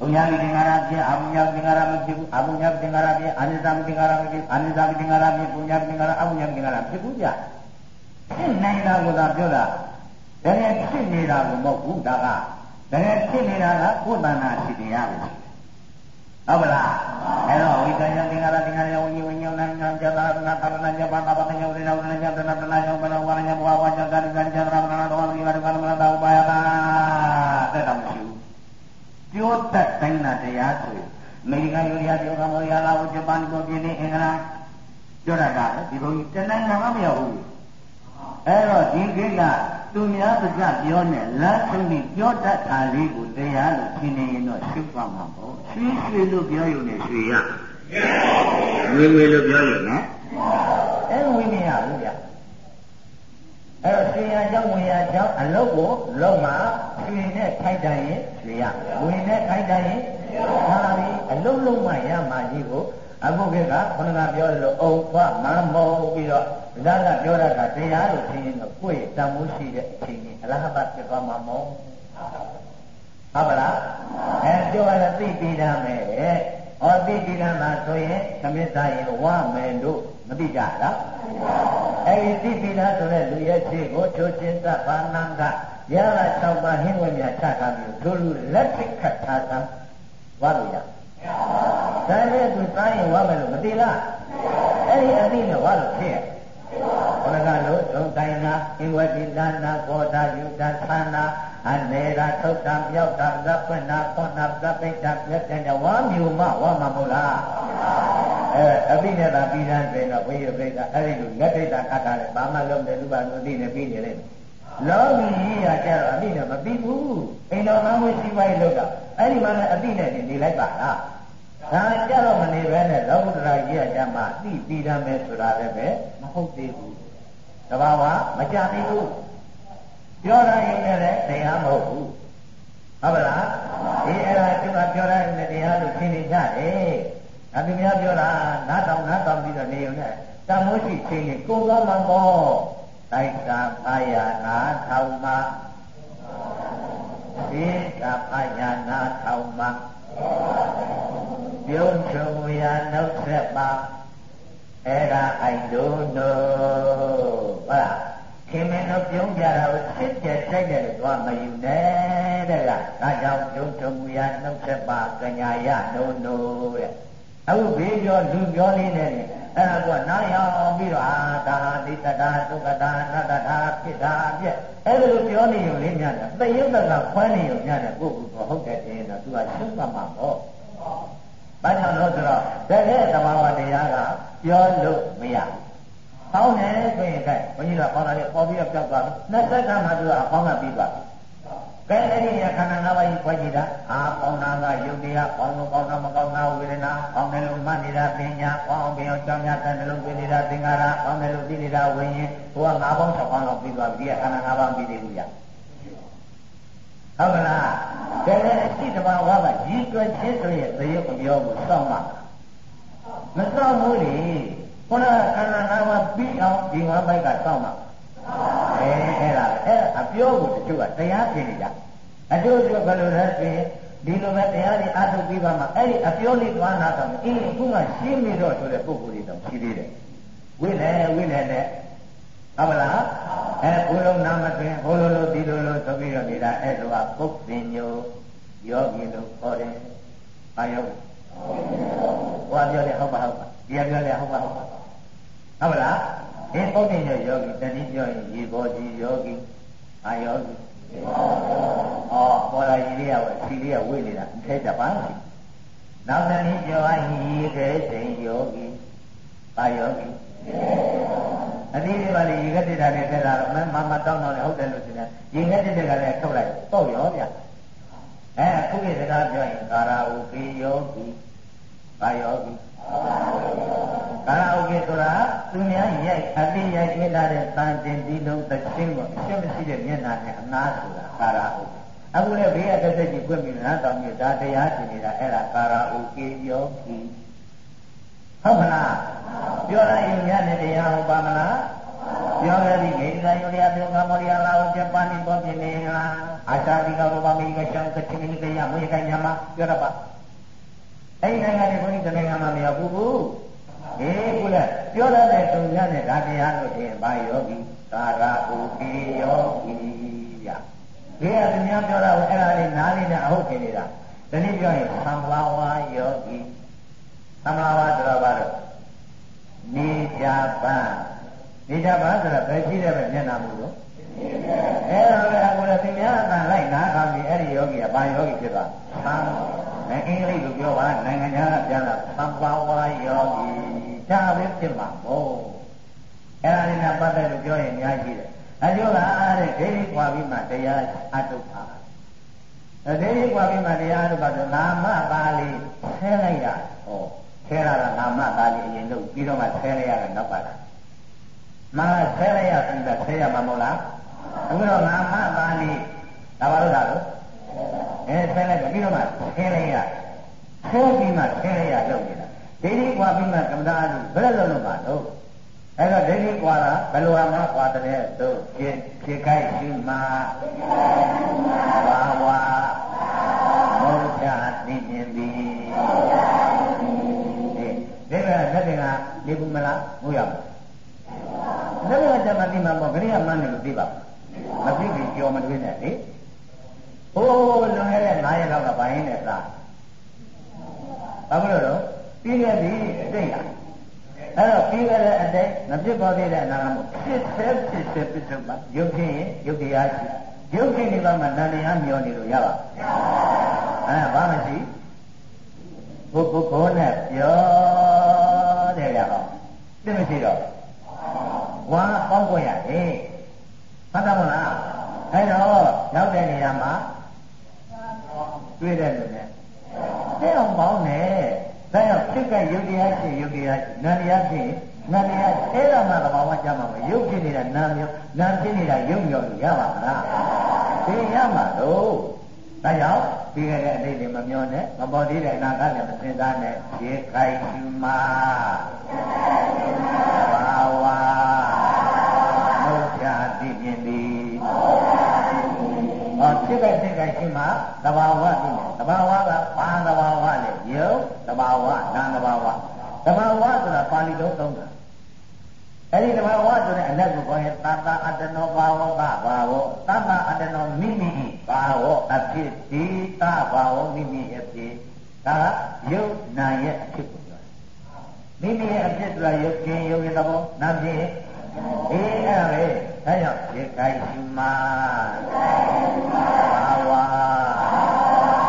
ဘုညာတိသင်္ကာရဖြစ်အဘုညာသင်္ကာရမဖြစ်ဘူးအဘုညာသင်္ကာရဖြစ်အာနိသမသင်္ကာရမဖြစ်အာနိသမသင်္ကာရဖြစ်ဘုညာသင်္ကာရအဘုညာသင်္ကာရဖြစ်ဘူးဗျဖြစ်နိုင်တာကိုသာပြောတာတကယ်ဖြစ်နေတာကိုမဟုတ်ဘူးဒါကတကယ်ဖြစ်နေတာကကိုယ်တဏ္ဍာရှိတရားပဲ ဟုတ်ပါလားအဲ့တော့ဝိတ္တယသင်္ကာရသင်္ကာရဝိညာဉ်ဝိညာဉ်နဲ့ဉာဏ်ကြတာနာသရဏညပါပါပညောရိနောဉာဏ်ကြတနာတနာယောဘလောဝရညဘဝဝါကြတာကံကြရမနာတော်ဝိဝရကမနာတောပါယတာတဲ့တော်မရှိဘူးပြောတတ်တိုင်းတာတရားဆိုအမေရိကန်ယူရီးယားပြောကမောရီးယားလာဝဂျပန်ကိုပြည်နေအင်္ဂလန်ပြောတာကဒီဘုန်းကြီးတနိုင်ငံမှမရောက်ဘူး အဲ့တော့ဒီကိစ္စသူများပကြပြောနေလမ်းဆုံးပြီးပြောတတ်တာလေးကိုတရားလို့ရှင်းနေရင်တော့ရှုပ်ပါမှာပေါ့ရွှေရွှေလို့ပြောရုံနဲ့ရွှေရငွေငွေလို့ပြောရုံနော်အဲ့ဝိနည်းရဘူးဗျအဲ့တော့ရှင်ရကြောင့်ဝင်ရကြောင့်အလုတ်ကိုလုံးမှာရွှေနဲ့ခိုက်တယ်ရင်ရွှေရဝင်နဲ့ခိုက်တယ်ရင်ဟာပြီအလုတ်လုံးမှရမှာကြီးကို အခုခေတ်ကခொနကပြောတယ်လို့အုံခွမန်းမောပြီးတော့ဒါကပြောတာကတရားလို့သိရင်တော့ကိုယ့်ရဲ့တန်ဖိုးရှိတဲ့အချိန်ကြီးအလဟဘဖြစ်သွားမှာမဟုတ်ဟုတ်ပါလားအဲပြောရတဲ့သိပြီးသားမယ်တဲ့ဟောသိပြီးသားမှာဆိုရင်သမစ္စာရင်ဝမယ်လို့မသိကြလားအဲဒီသိပြီးသားဆိုတဲ့လူရဲ့ရှိကိုချိုးချင်းသဘာနံကရလာ၆ပါးဟင်းဝဲမြတ်ချထားပြီးတို့လူလက်ထိခတ်ထားသံဝါလို့ရ ဒါနဲ့သူစားရင်ဝါမယ်လို့မသိလားအဲ့ဒီအသိနဲ့ဝါလို့ဖြစ်ရဘုရားကလို့သုံးတိုင်းနာအင်ဝတိဒါနာဘောဓယုဒသနာအနေရာသုတ်တံပြောက်တာသဗ္ဗနာခောနာသဗ္ဗိတံပြည့်တဲ့ဝါမျိုးမဝါမှာမဟုတ်လားအဲအပိနဲ့သာပြီးသားတယ်တော့ဘုရားပြိဿအဲ့ဒီလိုလက်ထိတ်တာခတ်တာလေဘာမှလုံးတယ်လူပါလို့သိနေပြီးနေလိမ့်မယ်လောကီကြီးရကြတော့အပိနဲ့မပြီးဘူးအိမ်တော်သားမျိုးရှိပါရဲ့လို့ကအဲ့ဒီမှာလည်းအပိနဲ့နေလိုက်ပါလား ဒါကြတော့မနေပဲနဲ့လောကုတ္တရာကြီးရကြမှာသိပြီးသားမယ်ဆိုတာလည်းပဲမဟုတ်သေးဘူးတဘာဝမကြသေးဘူးပြောရရင်လည်းတရားမဟုတ်ဘူးဟုတ်ပါလားဒီအဲ့ဒါသူကပြောရရင်တရားလို့ရှင်းနေကြတယ်ဒါသူများပြောတာနားတောင်နားတောင်ပြီးတော့နေုံနဲ့တမိုးရှိချင်းကိုကိုယ်ကမှပေါ့တိုက်တာဖာယာနာထောင်မှာဒီကဖာယာနာထောင်မှာ ပြုံးချုံရနှုတ်ဆက်ပါအဲ့ဒါအိုင်တို့နို့ဟုတ်လားခင်မင်းတို့ပြုံးကြတာကိုစစ်ကြတိုက်တယ်လို့သွားမယူနဲ့တဲ့ကဒါကြောင့်ပြုံးချုံရနှုတ်ဆက်ပါကညာရနို့နို့တဲ့အခုဘေးပြောလူပြောလေးနဲ့အဲ့ဒါကနားရောင်ပြီးတော့အာဒါတိတတာသုကတာနတတာဖြစ်တာပြက်အဲ့ဒါလိုပြောနေရုံလေးများတယ်တယုတ်တကခွဲနေရုံများတယ်ကိုယ့်ကိုယ်ဟုတ်တယ်တင်တော့သူကရှုပ်မှာပေါ့ ဘာကြောင့်လို့ဆိုတော့တကယ်သဘာဝတရားကပြောလို့မရဘူး။ကောင်းတယ်ဆိုရင်ကဲဘုန်းကြီးကပေါင်းလာတယ်ပေါ်ပြီးတော့ပြောက်သွားတယ်။နှစ်ဆက်ကမှသူကအပေါင်းကပြီးသွားတယ်။ကဲအဲ့ဒီရခန္ဓာ၅ပါးကြီးခွဲကြည့်တာအာပေါင်းတာကယုတ်တရားပေါင်းလို့ပေါင်းတာမကောင်းတာဝေဒနာပေါင်းတယ်လို့မှတ်နေတာပညာပေါင်းပြီးတော့ကြောင်းများတယ်လို့ပြနေတာသင်္ခါရပေါင်းတယ်လို့ပြနေတာဝိညာဉ်ဟိုက၅ပေါင်း၆ပေါင်းလောက်ပြီးသွားပြီဒီကခန္ဓာ၅ပါးပြီးသေးဘူးရ။ ဟုတ်ကလားတကယ်အရှိတဘာဝကရည်တွက်ခြင်းဆိုရဲ့သရုပ်အပြောကိုစောင့်မှာမစောင့်ဘူးလေခုနကခန္ဓာ၅ပါးပြီးအောင်ဒီဝမ်းပိုက်ကစောင့်မှာအဲအဲ့ဒါအဲ့အပြောကိုတချို့ကတရားပြင်နေကြအကျိုးကျဘယ်လိုလဲဆိုရင်ဒီလိုပဲတရားတွေအထုတ်ပြီးပါမှအဲ့ဒီအပြောလေးသွားနာတော့အင်းအခုကရှင်းပြီးတော့ဆိုတဲ့ပုံကိုယ်တွေတော့ရှိသေးတယ်ဝိလေဝိလေနဲ့ ဟုတ်ပါလားအဲဘုလုံးနာမတွင်ဘုလိုလိုဒီလိုလိုဆိုပြီးတော့နေတာအဲ့လိုကပုပ္ပင်ညိုယောဂီလို့ခေါ်တယ်။ဘာယောဂီ။ဟောပြောတယ်ဟုတ်ပါဟုတ်ပါ။ဒီကပြောတယ်ဟုတ်ပါဟုတ်ပါ။ဟုတ်ပါလား။ဒီပုပ္ပင်ညိုယောဂီတတိပြောရင်ရေဘောကြီးယောဂီအာယောဂီ။အော်ပေါ်လာကြီးလေးကဝစီလေးကဝိနေတာအထဲတပန်းရှိ။နောက်တနည်းပြောရင်ရေခဲစိန်ယောဂီဘာယောဂီ အသေးလေးပါလေရေခက်တက်တာနဲ့ထက်တာတော့မမတောင်းတော့လေဟုတ်တယ်လို့ဆိုတယ်ရေခက်တက်တဲ့ကလည်းထုတ်လိုက်တော့ရောဗျအဲခုခေတ်စကားပြောရင်ကာရာဟုကေယောဂီဘာယောဂီကာရာဟုကေဆိုတာသူများရိုက်အတိရိုက်ပြလာတဲ့တန်တင်ဒီလုံးသချင်းကိုအရှင်းမရှိတဲ့မျက်နှာနဲ့အနာဆိုတာကာရာဟုအခုလည်းဘေးအသက်သက်ကြီးဖွင့်ပြီးလားတောင်းမြဒါတရားရှင်နေတာအဲ့ဒါကာရာဟုကေယောဂီဟုတ်မလား ပြောလိုက်ရင်ညနေတရားဟုတ်ပါမလားပြောရသည်ဂိဉ္စယုရိယပြုံကမောရိယလာဝကျပန်နိဘောပြနေလားအာရှတိကဘောပါမေကရှောင်းကချင်းကရမွေးခိုင်မြန်မာပြောရပါအဲ့ဒီနိုင်ငံတွေဘုန်းကြီးတနိုင်ငံမှာမရောက်ဘူးအေးကုလားပြောရတဲ့တုံရနဲ့ဒါတရားလို့တင်ဘာယောဂီသာရဥပိယောဂီရဒီအမြင်ပြောတာကိုအဲ့ဒါလေးနားလေးနဲ့အဟုတ်တင်နေတာဒီနေ့ပြောရင်သံဃာဝါယောဂီသံဃာဝါဆိုတော့ဘာလို့ နေကြပန်းနေကြပန်းဆိုတော့ဘယ်ရှိတဲ့ပဲမျက်နှာမူလို့အဲ့ဒါပဲအခုလည်းသင်များအတန်လိုက်နားခံပြီးအဲ့ဒီယောဂီကဘာယောဂီဖြစ်သွားသံအင်္ဂလိပ်လိုပြောပါနိုင်ငံခြားကပြန်လာသံဃာဝါယောဂီဒါပဲဖြစ်မှာမို့အဲ့ဒါလေးနဲ့ပတ်သက်လို့ပြောရင်အများကြီးတယ်အကျိုးကအားတဲ့ဒိဋ္ဌိကွာပြီးမှတရားအတုပါဒိဋ္ဌိကွာပြီးမှတရားအတုပါဆိုနာမပါဠိဆဲလိုက်ရဟော ဆဲရတာနာမပါဠိအရင်လို့ပြီးတော့မှဆဲလိုက်ရတာနောက်ပါလားမာဆဲလိုက်ရပြီးတော့ဆဲရမှာမဟုတ်လားအခုတော့နာမပါဠိဒါပါလို့လားလို့အဲဆဲလိုက်ပြီးတော့မှဆဲလိုက်ရဆဲပြီးမှဆဲလိုက်ရလုပ်နေတာဒိဋ္ဌိကွာပြီးမှကမ္မဒါအတုဘယ်လိုလုပ်မှာလို့အဲ့တော့ဒိဋ္ဌိကွာတာဘယ်လိုမှကွာတဲ့သို့ဖြစ်ဖြစ်ခိုက်ရှိမှာဘာဝမုဒ္ဒသိမြင်သည်ဒီကလက် တွေကနေဘူးမလားငိုရမလားလက်တွေကကြမှာသိမှာပေါ့ခရိယာမှန်းတယ်မသိပါဘူးမသိပြီးကြော်မတွေးနဲ့လေဟိုးလွန်ခဲ့တဲ့9ရက်လောက်ကဘာရင်းနဲ့စားဘာလို့လဲပြီးခဲ့ပြီအတိတ်အဲ့တော့ပြီးခဲ့တဲ့အတိတ်မဖြစ်ပေါ်သေးတဲ့အနာဂတ်မို့ဖြစ်ဆက်ဖြစ်ဆက်ဖြစ်ဆက်ပါရုပ်ဖြစ်ရင်ရုပ်တရားရှိရုပ်ဖြစ်နေပါမှတန်တရားမျောနေလို့ရပါအဲဘာမှရှိဘုဘုဘောနဲ့ပြော တဲ့ရတော့သိမရှိတော့ဝါပေါင်းခွင့်ရတယ်ဟုတ်တယ်မလားအဲ့တော့ရောက်တဲ့နေရာမှာတွေ့တဲ့လူနဲ့သိအောင်ပေါင်းတယ်ဒါကြောင့်စိတ်ကယုတ်တရားရှိယုတ်တရားရှိနာတရားဖြစ်နာတရားအဲ့ဒါမှသဘာဝကြမှာမယုတ်ဖြစ်နေတာနာမျိုးနာဖြစ်နေတာယုတ်မျိုးရပါမလားသိရမှာတော့ ဒါကြောင့်ပြီးခဲ့တဲ့အတိတ်တွေမမျောနဲ့မပေါ်သေးတဲ့အနာဂတ်လည်းမစဉ်းစားနဲ့ရေခိုင်ရှိမှာဘာဝမုတ်ချသိမြင်သည်ဟောဖြစ်တဲ့စိတ်ကရှိမှသဘာဝသိတယ်သဘာဝကဘာသဘာဝလဲယုတ်သဘာဝနာသဘာဝသဘာဝဆိုတာပါဠိတော်သုံးတာ အဲ့ဒီတဘာဝဆိုတဲ့အနက်ကိုခေါ်ရင်သတ္တအတ္တနောဘာဝကဘာဝသတ္တအတ္တနောမိမိဘာဝအဖြစ်ဒီသဘာဝမိမိအဖြစ်ဒါကယုတ်နာရဲ့အဖြစ်ကိုပြောတယ်မိမိရဲ့အဖြစ်ဆိုတာယုတ်ခြင်းယုတ်ရဲ့သဘောနာဖြစ်အေးအဲ့ဒါပဲဒါကြောင့်ဒီကိုင်းရှိမှာဘာဝ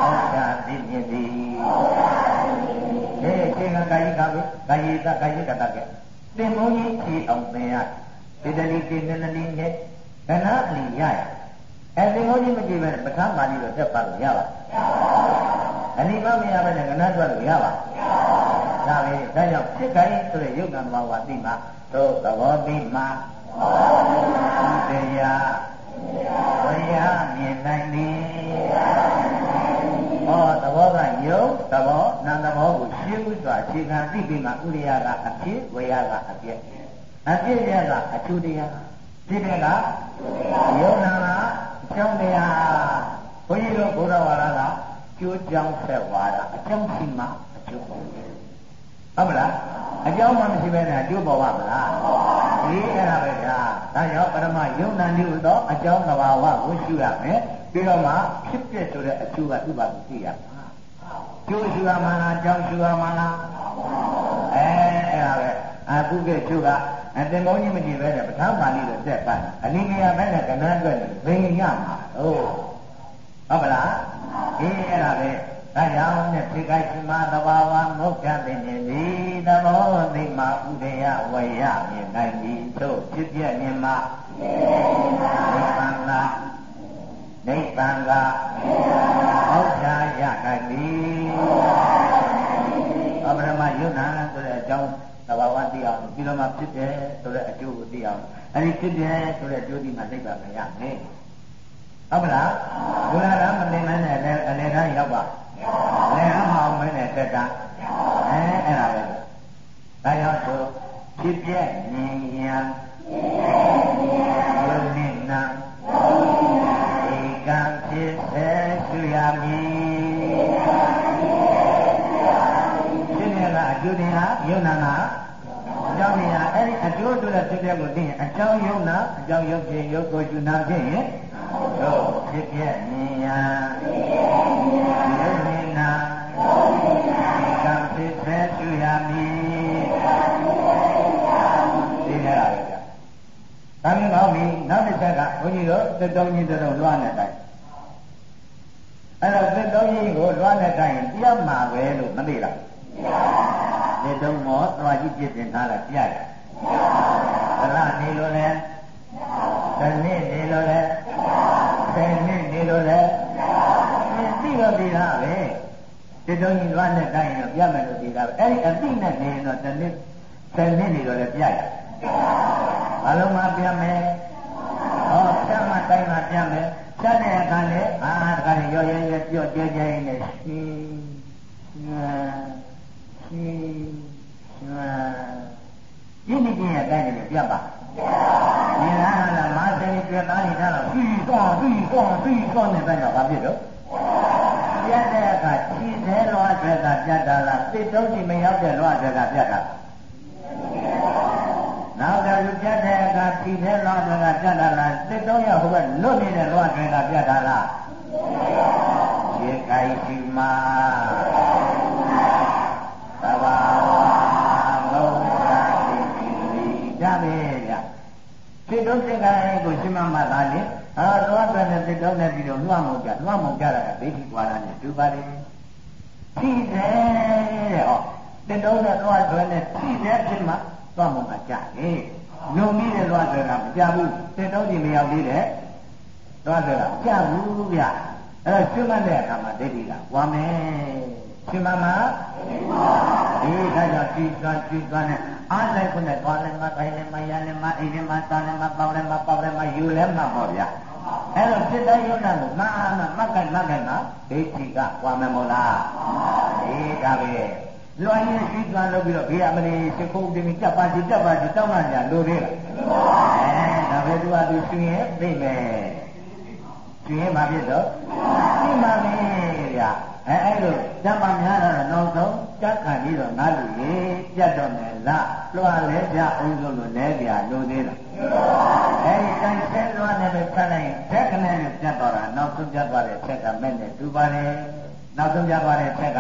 ဟုတ်တာသိမြင်သည်အေးခြင်းကကာယကပဲကာယတကာယကတကဲ သင်္ဘောကြီးကြည့်အောင်သင်ရဒီတလီကိနနလီနဲ့ကနာအလီရရအဲသင်္ဘောကြီးမကြည့်ပဲပဋ္ဌာန်းပါဠိတော့တက်ပါလို့ရပါအလီမမရပဲနဲ့ကနာတွက်လို့ရပါဒါပဲဒါကြောင့်ဖြစ်ခိုင်းဆိုတဲ့ယုတ်ကံဘာဝသိမှသို့သဘောသိမှတရားဝိယမြင်နိုင်သည်ဟောသဘောကယုတ်သဘောနာသဘော ကိုရှင်းဥစွာအခြေခံသိပြီးမှဥရိယကအဖြစ်ဝေယကအပြည့်အပြည့်ရကအထူတရားဖြစ်တဲ့ကယုံနာကအကြောင်းတရားဘုန်းကြီးတို့ဘုရားဝါဒကကျိုးကြောင်းဆက်ဝါဒအကြောင်းရှိမှအကျိုးပေါ်ဟုတ်မလားအကြောင်းမှမရှိဘဲနဲ့အကျိုးပေါ်ပါမလားဒီအဲ့ဒါပဲဗျာဒါကြောင့်ပရမယုံနာနေဥသောအကြောင်းသဘာဝကိုရှုရမယ်ပြီးတော့မှဖြစ်ပြဆိုတဲ့အကျိုးကဥပါဒ်သိရမှာ ကျိုးရှုရမှာလားအကြောင်းရှုရမှာလားအဲအဲ့ဒါပဲအခုကကျိုးကအတင်ကောင်းကြီးမကြည့်ပဲနဲ့ပဋ္ဌာန်းပါဠိတော့တက်ပါအနိမယပဲနဲ့ကဏ္ဍအတွက်ဘယ်ရမှာဟုတ်ဟုတ်ပလားအေးအဲ့ဒါပဲဒါကြောင့်နဲ့ဖြစ်ခိုက်ရှိမှသဘာဝမုတ်ချသိနေသည်သဘောသိမှဥဒေယဝယမြင်နိုင်သည်သို့ဖြစ်ပြမြင်မှနိဗ္ဗာ န်ကနိဗ္ဗာန်ကဟောကြားရနိုင်သည်အပရမယုံနာဆိုတဲ့အကြောင်းသဘာဝသိအောင်ပြီးတော့မှဖြစ်တယ်ဆိုတဲ့အကျိုးကိုသိအောင်အဲဒီဖြစ်တယ်ဆိုတဲ့အကျိုးဒီမှာနိဗ္ဗာန်မရမယ်ဟုတ်မလားဘုရားကမနေမနဲ့လည်းအနေနဲ့ရောက်ပါလည်းအမအောင်မနဲ့တက်တာအဲအဲ့ဒါပဲဒါကြောင့်ဆိုဖြစ်ပြဉာဏ်ဉာဏ်ယုံနိနာဧကံဖြ သေးသူရမည်ဖြစ်နေကအကျိုးတင်ဟာယုံနာကအကြောင်းတင်ဟာ အဲ့ဒီအကျိုးတို့တဲ့ဖြစ်တဲ့ကိုသိရင်အကြောင်းယုံနာအကြောင်းယုတ်ဖြစ်ယုတ်ကိုကျူနာဖြစ်ရင်တို့ဖြစ်ပြမြင်ရယုံနေတာကံဖြစ်သေးသူရမည်ဒီနေ့ရပါဗျာ။ဒါမျိုးကောင်းပြီနောက်တစ်ချက်ကဘုန်းကြီးတို့သစ်တုံးကြီးတို့လွှမ်းနေတိုင်းအဲ့တော့သစ်တုံးကြီးကိုလွှမ်းနေတိုင်းပြတ်မှာပဲလို့မသိလား။သစ်တုံးမောသွားကြီးပြစ်တင်ထားတာပြရ။ ဗလားနေလို့လဲ။တစ်နှစ်နေလို့လဲ။ဆယ်နှစ်နေလို့လဲ။သိတော့ဒီလားပဲ။သစ်တုံးကြီးလွှမ်းနေတိုင်းတော့ပြတ်မယ်လို့ဒီလားပဲ။အဲ့ဒီအသိနဲ့နေရင်တော့တစ်နှစ်ဆယ်နှစ်နေလို့လဲပြရ။အလုံးမပြတ်မယ်ဟောပြတ်မှတိုင်းမှပြတ်မယ်ပြတ်တဲ့အခါလေအာတခါလေရောရဲရဲပြော့ကျဲကျဲနဲ့ရှိညာရှိညာဒီ နေ့ကျရင်တိုင်းတယ်ပြတ်ပါဒီလားလားမာသိပြတ်သားနေတာတော့ပြီးတော့ပြီးတော့ပြီးတော့နဲ့တိုင်းတော့ဘာဖြစ်တော့ပြတ်တဲ့အခါခြေသေးလွှားတွေကပြတ်တာလားသိတော့ဒီမရောက်တဲ့လွှားတွေကပြတ်တာနောက်ကလူပြတ်တဲ့အခါဖြီးတဲ့လွှားတွေကပြတ်တာလားတစ်တော့ရဟိုကလွတ်နေတဲ့လွှားတွေကပြတ်တာလားရေကိုင်စီမာသဘာဝမုန်းတာတိတိကြ ပဲဗျစစ်တုံးစင်္ကာရေးကိုရှင်းမမှတ်သားလေအာတော့အတွက်နဲ့စစ်တုံးနဲ့ပြီးတော့လွှမ်းမုံကြလွှမ်းမုံကြတာကဒိဋ္ဌိကွာတာနဲ့တူပါလေဖြီးတယ်ဟောစစ်တုံးနဲ့လွှမ်းဆွဲနဲ့ဖြီးတယ်ဖြစ်မှသွားမှမကြလေညုံပြီးတဲ့သွားဆိုတာမကြဘူးတင်တော့ကြီးမရောက်သေးတဲ့သွားဆိုတာကြဘူးဗျအဲ့တော့ကျွတ်တဲ့အခါမှာဒိဋ္ဌိကဝါမယ် ရှင်မမဒီခါကျကြည်သွားကြည်သွားနဲ့အားလိုက်ခုနဲ့သွားလဲမခိုင်းလဲမရလဲမအိမ်လဲမသားလဲမပေါက်လဲမပေါက်လဲမယူလဲမဟောဗျအဲ့တော့စိတ်တိုင်းယုံနာလို့မအားမမကိုင်မကိုင်မှာဒိဋ္ဌိကဝါမယ်မို့လားအေးဒါပဲလွန်ရင်ရှိသွားလို့ပြီးတော့ဘေးအမလေးစခုံးတင်ကြက်ပါကြက်ပါကြတောင်းမှညာလိုသေးလားအဲဒါပဲသူကသူရှင်ရဲ့သိမယ်ရှင်ရဲ့မဖြစ်တော့သိမှမင်းဗျာ အဲအဲ့လိုဓမ္မများတော့နောက်ဆုံးကြက်ခံပြီးတော့ငါလူကြီးကြက်တော့မယ်လားလွှာလဲကြအောင်လို့လို့လဲပြလိုသေးလားအဲဒီတိုင်ဆဲလွှာနဲ့ပဲဖတ်လိုက်ဓက်ခနဲ့ပြတ်သွားတာနောက်ဆုံးပြတ်သွားတဲ့ဆက်ကမဲ့နဲ့တူပါတယ်နောက်ဆုံးပြသွားတဲ့ဆက်က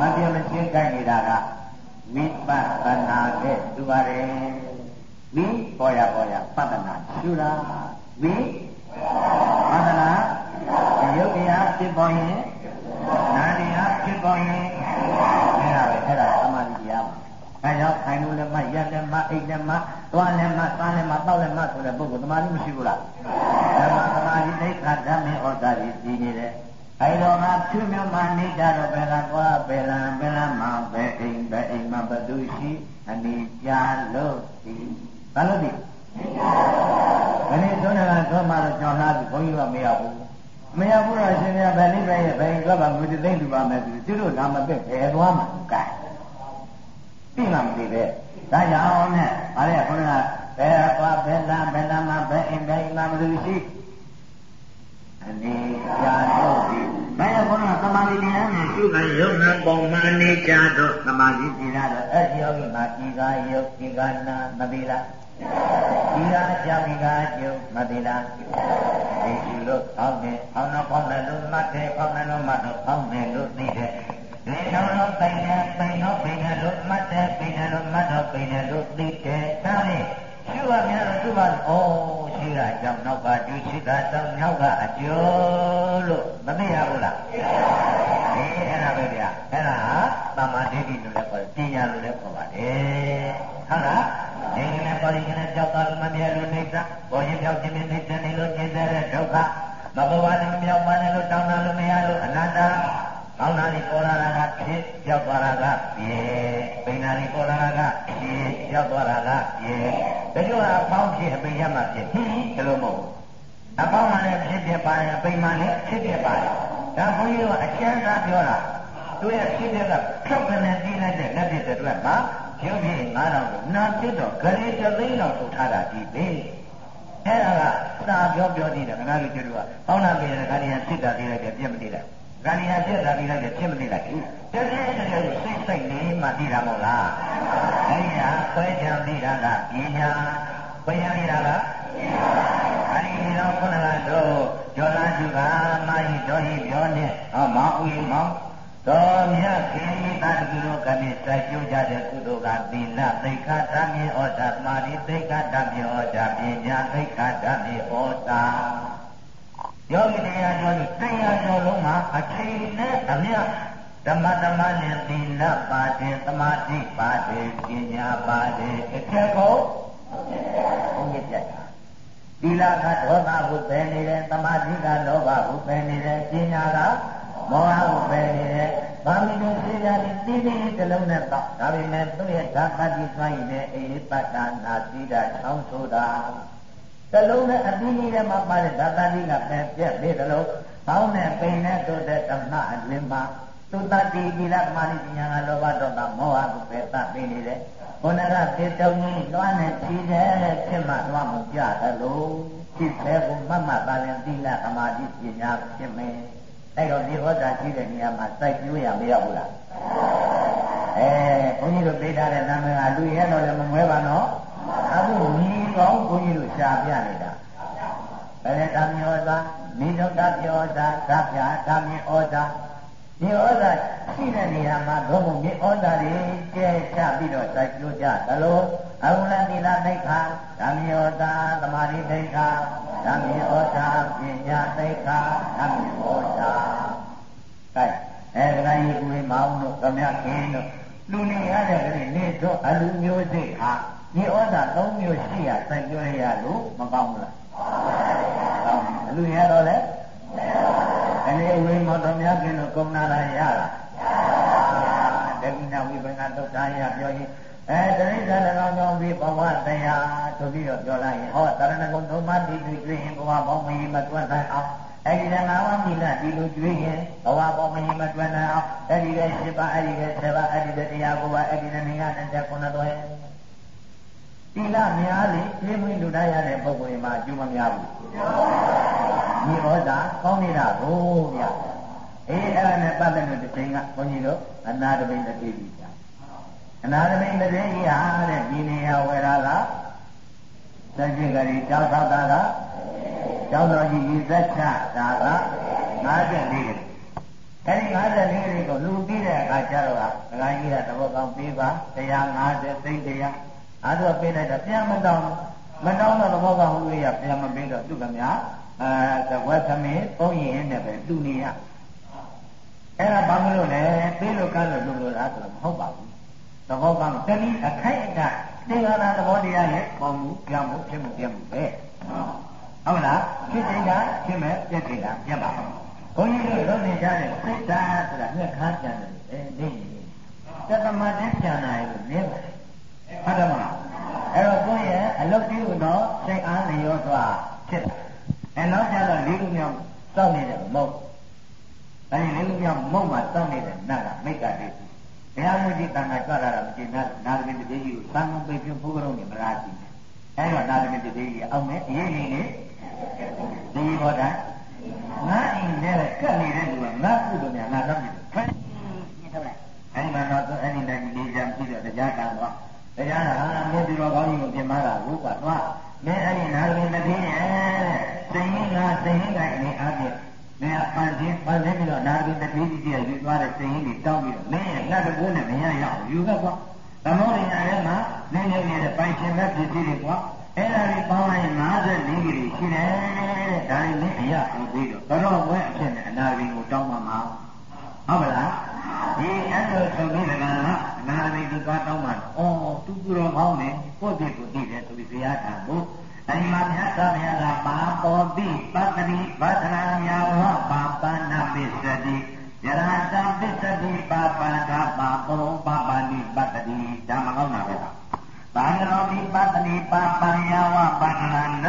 မပြမချင်းကြိုက်နေတာကမိပဿနာတဲ့သူပါတယ်မိပေါ်ရပေါ်ရပဿနာရှုတာမိပဿနာ ယုတ်တရားဖြစ်ပေါ်ရင်နာတရားဖြစ်ပေါ်ရင်အဲ့ဒါပဲအဲ့ဒါသမာဓိတရားပါအဲကြောင့်ခိုင်လို့လည်းမရက်လည်းမအိတ်လည်းမသွားလည်းမသားလည်းမတောက်လည်းမဆိုတဲ့ပုဂ္ဂိုလ်သမာဓိမရှိဘူးလားဓမ္မသမာဓိဒိဋ္ဌဓမ္မေဩဇာကြီးကြီးနေတယ်အဲတော့ငါဖြူမြမနေကြတော့ဘယ်ကသွားဘယ်လံဘယ်လံမှာဘယ်အိမ်ဘယ်အိမ်မှာဘသူရှိအနိကြလို့ဒီဘာလို့ဒီဘယ်နည်းသုံးတယ်ကတော့မှတော့ကြောင်းလာပြီဘုန်းကြီးကမရဘူး မရဘူးတော့ရှင်ပြဘယ်နည်းပဲဘယ်ကပါငွေသိမ့်လူပါမယ်သူသူတို့နာမသက်ဘယ်သွားမှာကဲသိမှမသိပဲဒါကြောင့်နဲ့အားရခုနကဘယ်သွားဘယ်လံဘယ်လံမှာဘယ်အိမ်ဘယ်အိမ်မှာဘသူရှိအနေကြတော့ဒီဘယ်ကောကသမာဓိတရားနဲ့ရှုခံယုံနာပုံမှန်နေကြတော့သမာဓိတည်ရတော့အဲ့ဒီယောဂီမှာဒီကယုတ်ဒီကနာမသိလား ဒီကအကြောင်းဒီကအကျုံမသိလားဒီရှုလို့အောင်းနေအောင်းတော့ပေါင်းတယ်လို့မှတ်တယ်ပေါင်းတယ်လို့မှတ်တော့ပေါင်းတယ်လို့သိတယ်ဒီတော့တော့ပိန်တယ်ပိန်တော့ပိန်တယ်လို့မှတ်တယ်ပိန်တယ်လို့မှတ်တော့ပိန်တယ်လို့သိတယ်ဒါနဲ့ရှုရများတော့သူ့ဘာဩရှိတာကြောင့်နောက်ကကျူးရှိတာတောင်းနောက်ကအကျိုးလို့မသိရဘူးလားအေးအဲ့ဒါပဲဗျာအဲ့ဒါဟာသမာဓိတိလို့လည်းခေါ်တယ်ပညာလို့လည်းခေါ်ပါတယ်ဟုတ်လား နေနဲ့ပေါ်ရင်နဲ့ကြောက်တာမမြဲလို့နေတာပေါ်ရင်ပြောက်ခြင်းနဲ့နေတဲ့နေလို့ကျင်းတဲ့ဒုက္ခမဘဝနဲ့မြောက်ပါနဲ့လို့တောင်းတာလို့မရလို့အနတ္တကောင်းတာတွေပေါ်လာတာကဖြစ်ကြောက်သွားတာကပြေပိဏာတွေပေါ်လာတာကဖြစ်ကြောက်သွားတာကပြေဒါကြောင့်အပေါင်းဖြစ်အပိယမှာဖြစ်ဒီလိုမဟုတ်အပေါင်းမှလည်းဖြစ်ဖြစ်ပါရင်အပိမှလည်းဖြစ်ဖြစ်ပါရင်ဒါဘုန်းကြီးကအကျဉ်းသားပြောတာသူရဲ့ဖြစ်တဲ့ကဖြုတ်ကနေပြီးလိုက်တဲ့လက်ဖြစ်တဲ့အတွက်မှာ ရုပ်ဖြစ်9000ကိုနာပြစ်တော့ဂရေတသိန်းတော်ထုတ်ထားတာဒီပဲအဲ့ဒါကစာပြောပြောသေးတယ်ခဏလေးကျွတ်ကပေါင်းနာပြင်တဲ့ခါဒီဟာဖြစ်တာသေးလိုက်တယ်ပြက်မသေးလိုက်ခါဒီဟာဖြစ်တာသေးလိုက်တယ်ဖြစ်မသေးလိုက်ဘူးတကယ်တကယ်စိတ်စိတ်လေးမှသိတာမဟုတ်လားအဲ့ဒီဟာဆွဲချံသိတာကပညာပညာနေတာကအဲ့ဒီတော့ခုနကတော့ကျော်လာသူကမာဟိတော်ဟိပြောနေဟောမောင်ဦးမောင် တော်မြတ်ခင်ဤတတုရောကတိစိုက်ကျိုးကြတဲ့ကုသိုလ်ကသီလသိက္ခာဓမ္မေဩဇာမာရိသိက္ခာဓမ္မေဩဇာပညာသိက္ခာဓမ္မေဩဇာယောဂီတရားတော်လို့တရားတော်လုံးမှာအချိန်နဲ့အမြတ်ဓမ္မဓမ္မနဲ့သီလပါတယ်သမာဓိပါတယ်ပညာပါတယ်အခက်ကိုဘုန်းကြီးပြတ်တာသီလကဒေါသဟုပဲနေတယ်သမာဓိကလောဘဟုပဲနေတယ်ပညာက မောဟဟုပဲနေတယ်ဗာမီတို့သိကြတယ်တိတိတလုံးနဲ့တော့ဒါပေမဲ့သူ့ရဲ့ဓာတ်တိဆိုင်တဲ့အေပတ္တနာသီတာချောင်းဆိုတာတလုံးနဲ့အပြီးကြီးထဲမှာပါတဲ့ဓာတ်တိကပဲပြက်ပြီးတလုံးပေါင်းနဲ့ပိန်နဲ့တို့တဲ့ဓမ္မအလင်းမှာသူတတိတိလမာနိပညာကလောဘဒေါသမောဟကိုပဲသတ်ပြီးနေတယ်ဘုန်းကတေတုံကြီးလွှမ်းနဲ့ဖြီးတယ်ဖြစ်မှလွှမ်းမှုပြတယ်လို့ဖြစ်သေးကိုမမတာရင်သီလသမာဓိပညာဖြစ်မယ် အဲ့တော့ဒီဟောတာရှိတဲ့နေရာမှာစိုက်ပြိုးရမရဘူးလားအဲဘုန်းကြီးတို့သိထားတဲ့နာမည်ကလူရဲတော့လည်းမမွဲပါနော်အခုညီကောင်းဘုန်းကြီးတို့ရှားပြနေတာဘယ်နဲ့ဓမ္မဩဇာမိဒုတ္တပြောဇာဓာပြဓမ္မဩဇာဒီဩဇာရှိတဲ့နေရာမှာဘုံဘုံမြေဩဇာတွေကျဲချပြီးတော့စိုက်ပြိုးကြသလို အဝလတိလသိက္ခာဓမ္မဩဇာသမာဓိသိက္ခာဓမ္မဩဇာပညာသိက္ခာဓမ္မဩဇာကဲအဲဒီကကြီးကိုမောင်းတို့ဓမ္မခင်းတို့လူနေရတဲ့ကလေးနေတော့အလူမျိုးစိတ်ဟာဒီဩဇာ၃မျိုးရှိရစိုက်ပြိုးရလို့မကောင်းဘူးလားကောင်းအလူရတော့လေအနေဝိမောတော်များကင်းလို့ကုံနာလာရလားတက္ကိဏဝိပင်္ဂသုတ်တာရပြောရင် အဲတရိစ္ဆာန်၎င်းကြောင့်ဒီဘဝတရားဆိုပြီးတော့ပြောလိုက်ရင်ဟောတရဏဂုံသုံးပါးဒီလူကျွေးရင်ဘဝပေါင်းမကြီးမတွက်နိုင်အောင်အဲ့ဒီကငါးပါးမိလဒီလူကျွေးရင်ဘဝပေါင်းမကြီးမတွက်နိုင်အောင်အဲ့ဒီက၈ပါးအဲ့ဒီက7ပါးအဲ့ဒီကတရားကိုပါအဲ့ဒီကနေက29တွဲတိလများလေပြင်းမွေးလူတိုင်းရတဲ့ပုဂ္ဂိုလ်မှာအကျိုးမများဘူးဒီဩဇာကောင်းနေတာကိုဗျအေးအဲ့ဒါနဲ့ပတ်သက်လို့တစ်ချိန်ကဘုန်းကြီးတို့အနာတပိန်တတိပြီဗျ အနာတပိန်တတိကြီးဟာတဲ့ဒီနေရာဝယ်တာကသက္ကိကရီတောက်သောတာကကျောင်းတော်ကြီးဤသက်ချဒါက54ကလေးအဲဒီ54ကလေးကိုလူပြီးတဲ့အခါကျတော့ကဒကာကြီးကသဘောကောင်းပြီးပါ150သိန်းတရားအဲ့တော့ပေးလိုက်တော့ပြန်မတောင်းမတောင်းတော့သဘောကောင်းလို့ရပြန်မပေးတော့သူကများအဲသဝက်သမင်းပုံရင်နဲ့ပဲတူနေရအဲ့ဒါဘာမလို့လဲပေးလို့ကမ်းလို့လုပ်လို့လားဆိုတော့မဟုတ်ပါဘူး သဘောကောင်းတတိအခိုက်အတန့်သင်္ခါရသဘောတရားနဲ့ပေါ်မှုကြောင်းမှုဖြစ်မှုပြမှုပဲဟုတ်လားဖြစ်နေတာဖြစ်မဲ့ပြက်နေတာပြက်ပါဘုန်းကြီးတို့လုပ်နေကြတဲ့စိတ်ဓာတ်ဆိုတာမျက်ခါကြံတယ်အဲနေနေတသမတ်နဲ့ကြံနိုင်လို့နေပါဟုတ်တယ်မလားအဲ့တော့ကိုယ့်ရဲ့အလုပ်ပြုတော့စိတ်အားလျော့သွားဖြစ်တယ်အဲနောက်ကျတော့လေးခုမြောက်စောင့်နေတဲ့မုတ်အဲဒီလေးခုမြောက်မုတ်မှာစောင့်နေတဲ့နတ်ကမိတ်ကတ ည်းကဘုရားမကြီးတန်ခါကြွလာတာမကြည့်နာနာသမီးတည်းကြီးကိုသံဃာပေပြုဘုရားတော်နေမလားကြည့်တယ်အဲတော့နာသမီးတည်းကြီးအောင်မဲ့အရေးကြီးနေဒီဘောတာငါအိမ်နဲ့ကပ်နေတဲ့လူကငါကုသိုလ်များငါတော့မြင်ဖက်ညစ်တော့လိုက်အဲဒီမှာတော့အဲဒီတိုင်းနေကြပြီးတော့တရားကံတော့တရားကမင်းဒီလိုကောင်းကြီးကိုပြင်မာတာဘုရားတော့မင်းအဲ့ဒီနာသမီးတည်းရဲ့စိတ်ရင်းကစိတ်ရင်းကအနေအားဖြင့် မင်းပန်းချင်းပန်းချင်းပြီးတော့နာသမီးတည်းကြီးကြီးယူသွားတဲ့စိတ်ရင်းတွေတောင်းပြီးတော့မင်းရဲ့ငါတကူနဲ့မရရအောင်ယူခဲ့ကွာသမောရိယာထဲမှာနင်းနေနေတဲ့ပိုင်ရှင်မဲ့ပစ္စည်းတွေကွာအဲ့ဒါတွေပေါင်းလိုက်54ကြီးကြီးရှိတယ်တဲ့ဒါတွေမင်းအရာကိုပြီးတော့တော့ဝဲအဖြစ်နဲ့အနာရီကိုတောင်းပါမှာဟုတ်ပါလားဒီအဲ့လိုဆိုပြီးတကယ်လားနာရီဒီသွားတောင်းပါအော်သူသူတော်ကောင်းတယ်ကိုယ့်ပြကိုသိတယ်ဆိုပြီးဘုရားထံကို အဲဒီမှာမြတ်စွာဘုရားကပါပေါ်တိပတ္တိဗဒနာယာဝပါပနာပိစတိယရဟတပိစတိပါပန္ဒပါပောပပဏိပတ္တိဓမ္မကောင်းတာပဲ။ဘာနရောပိပတ္တိပါပံယာဝပန္န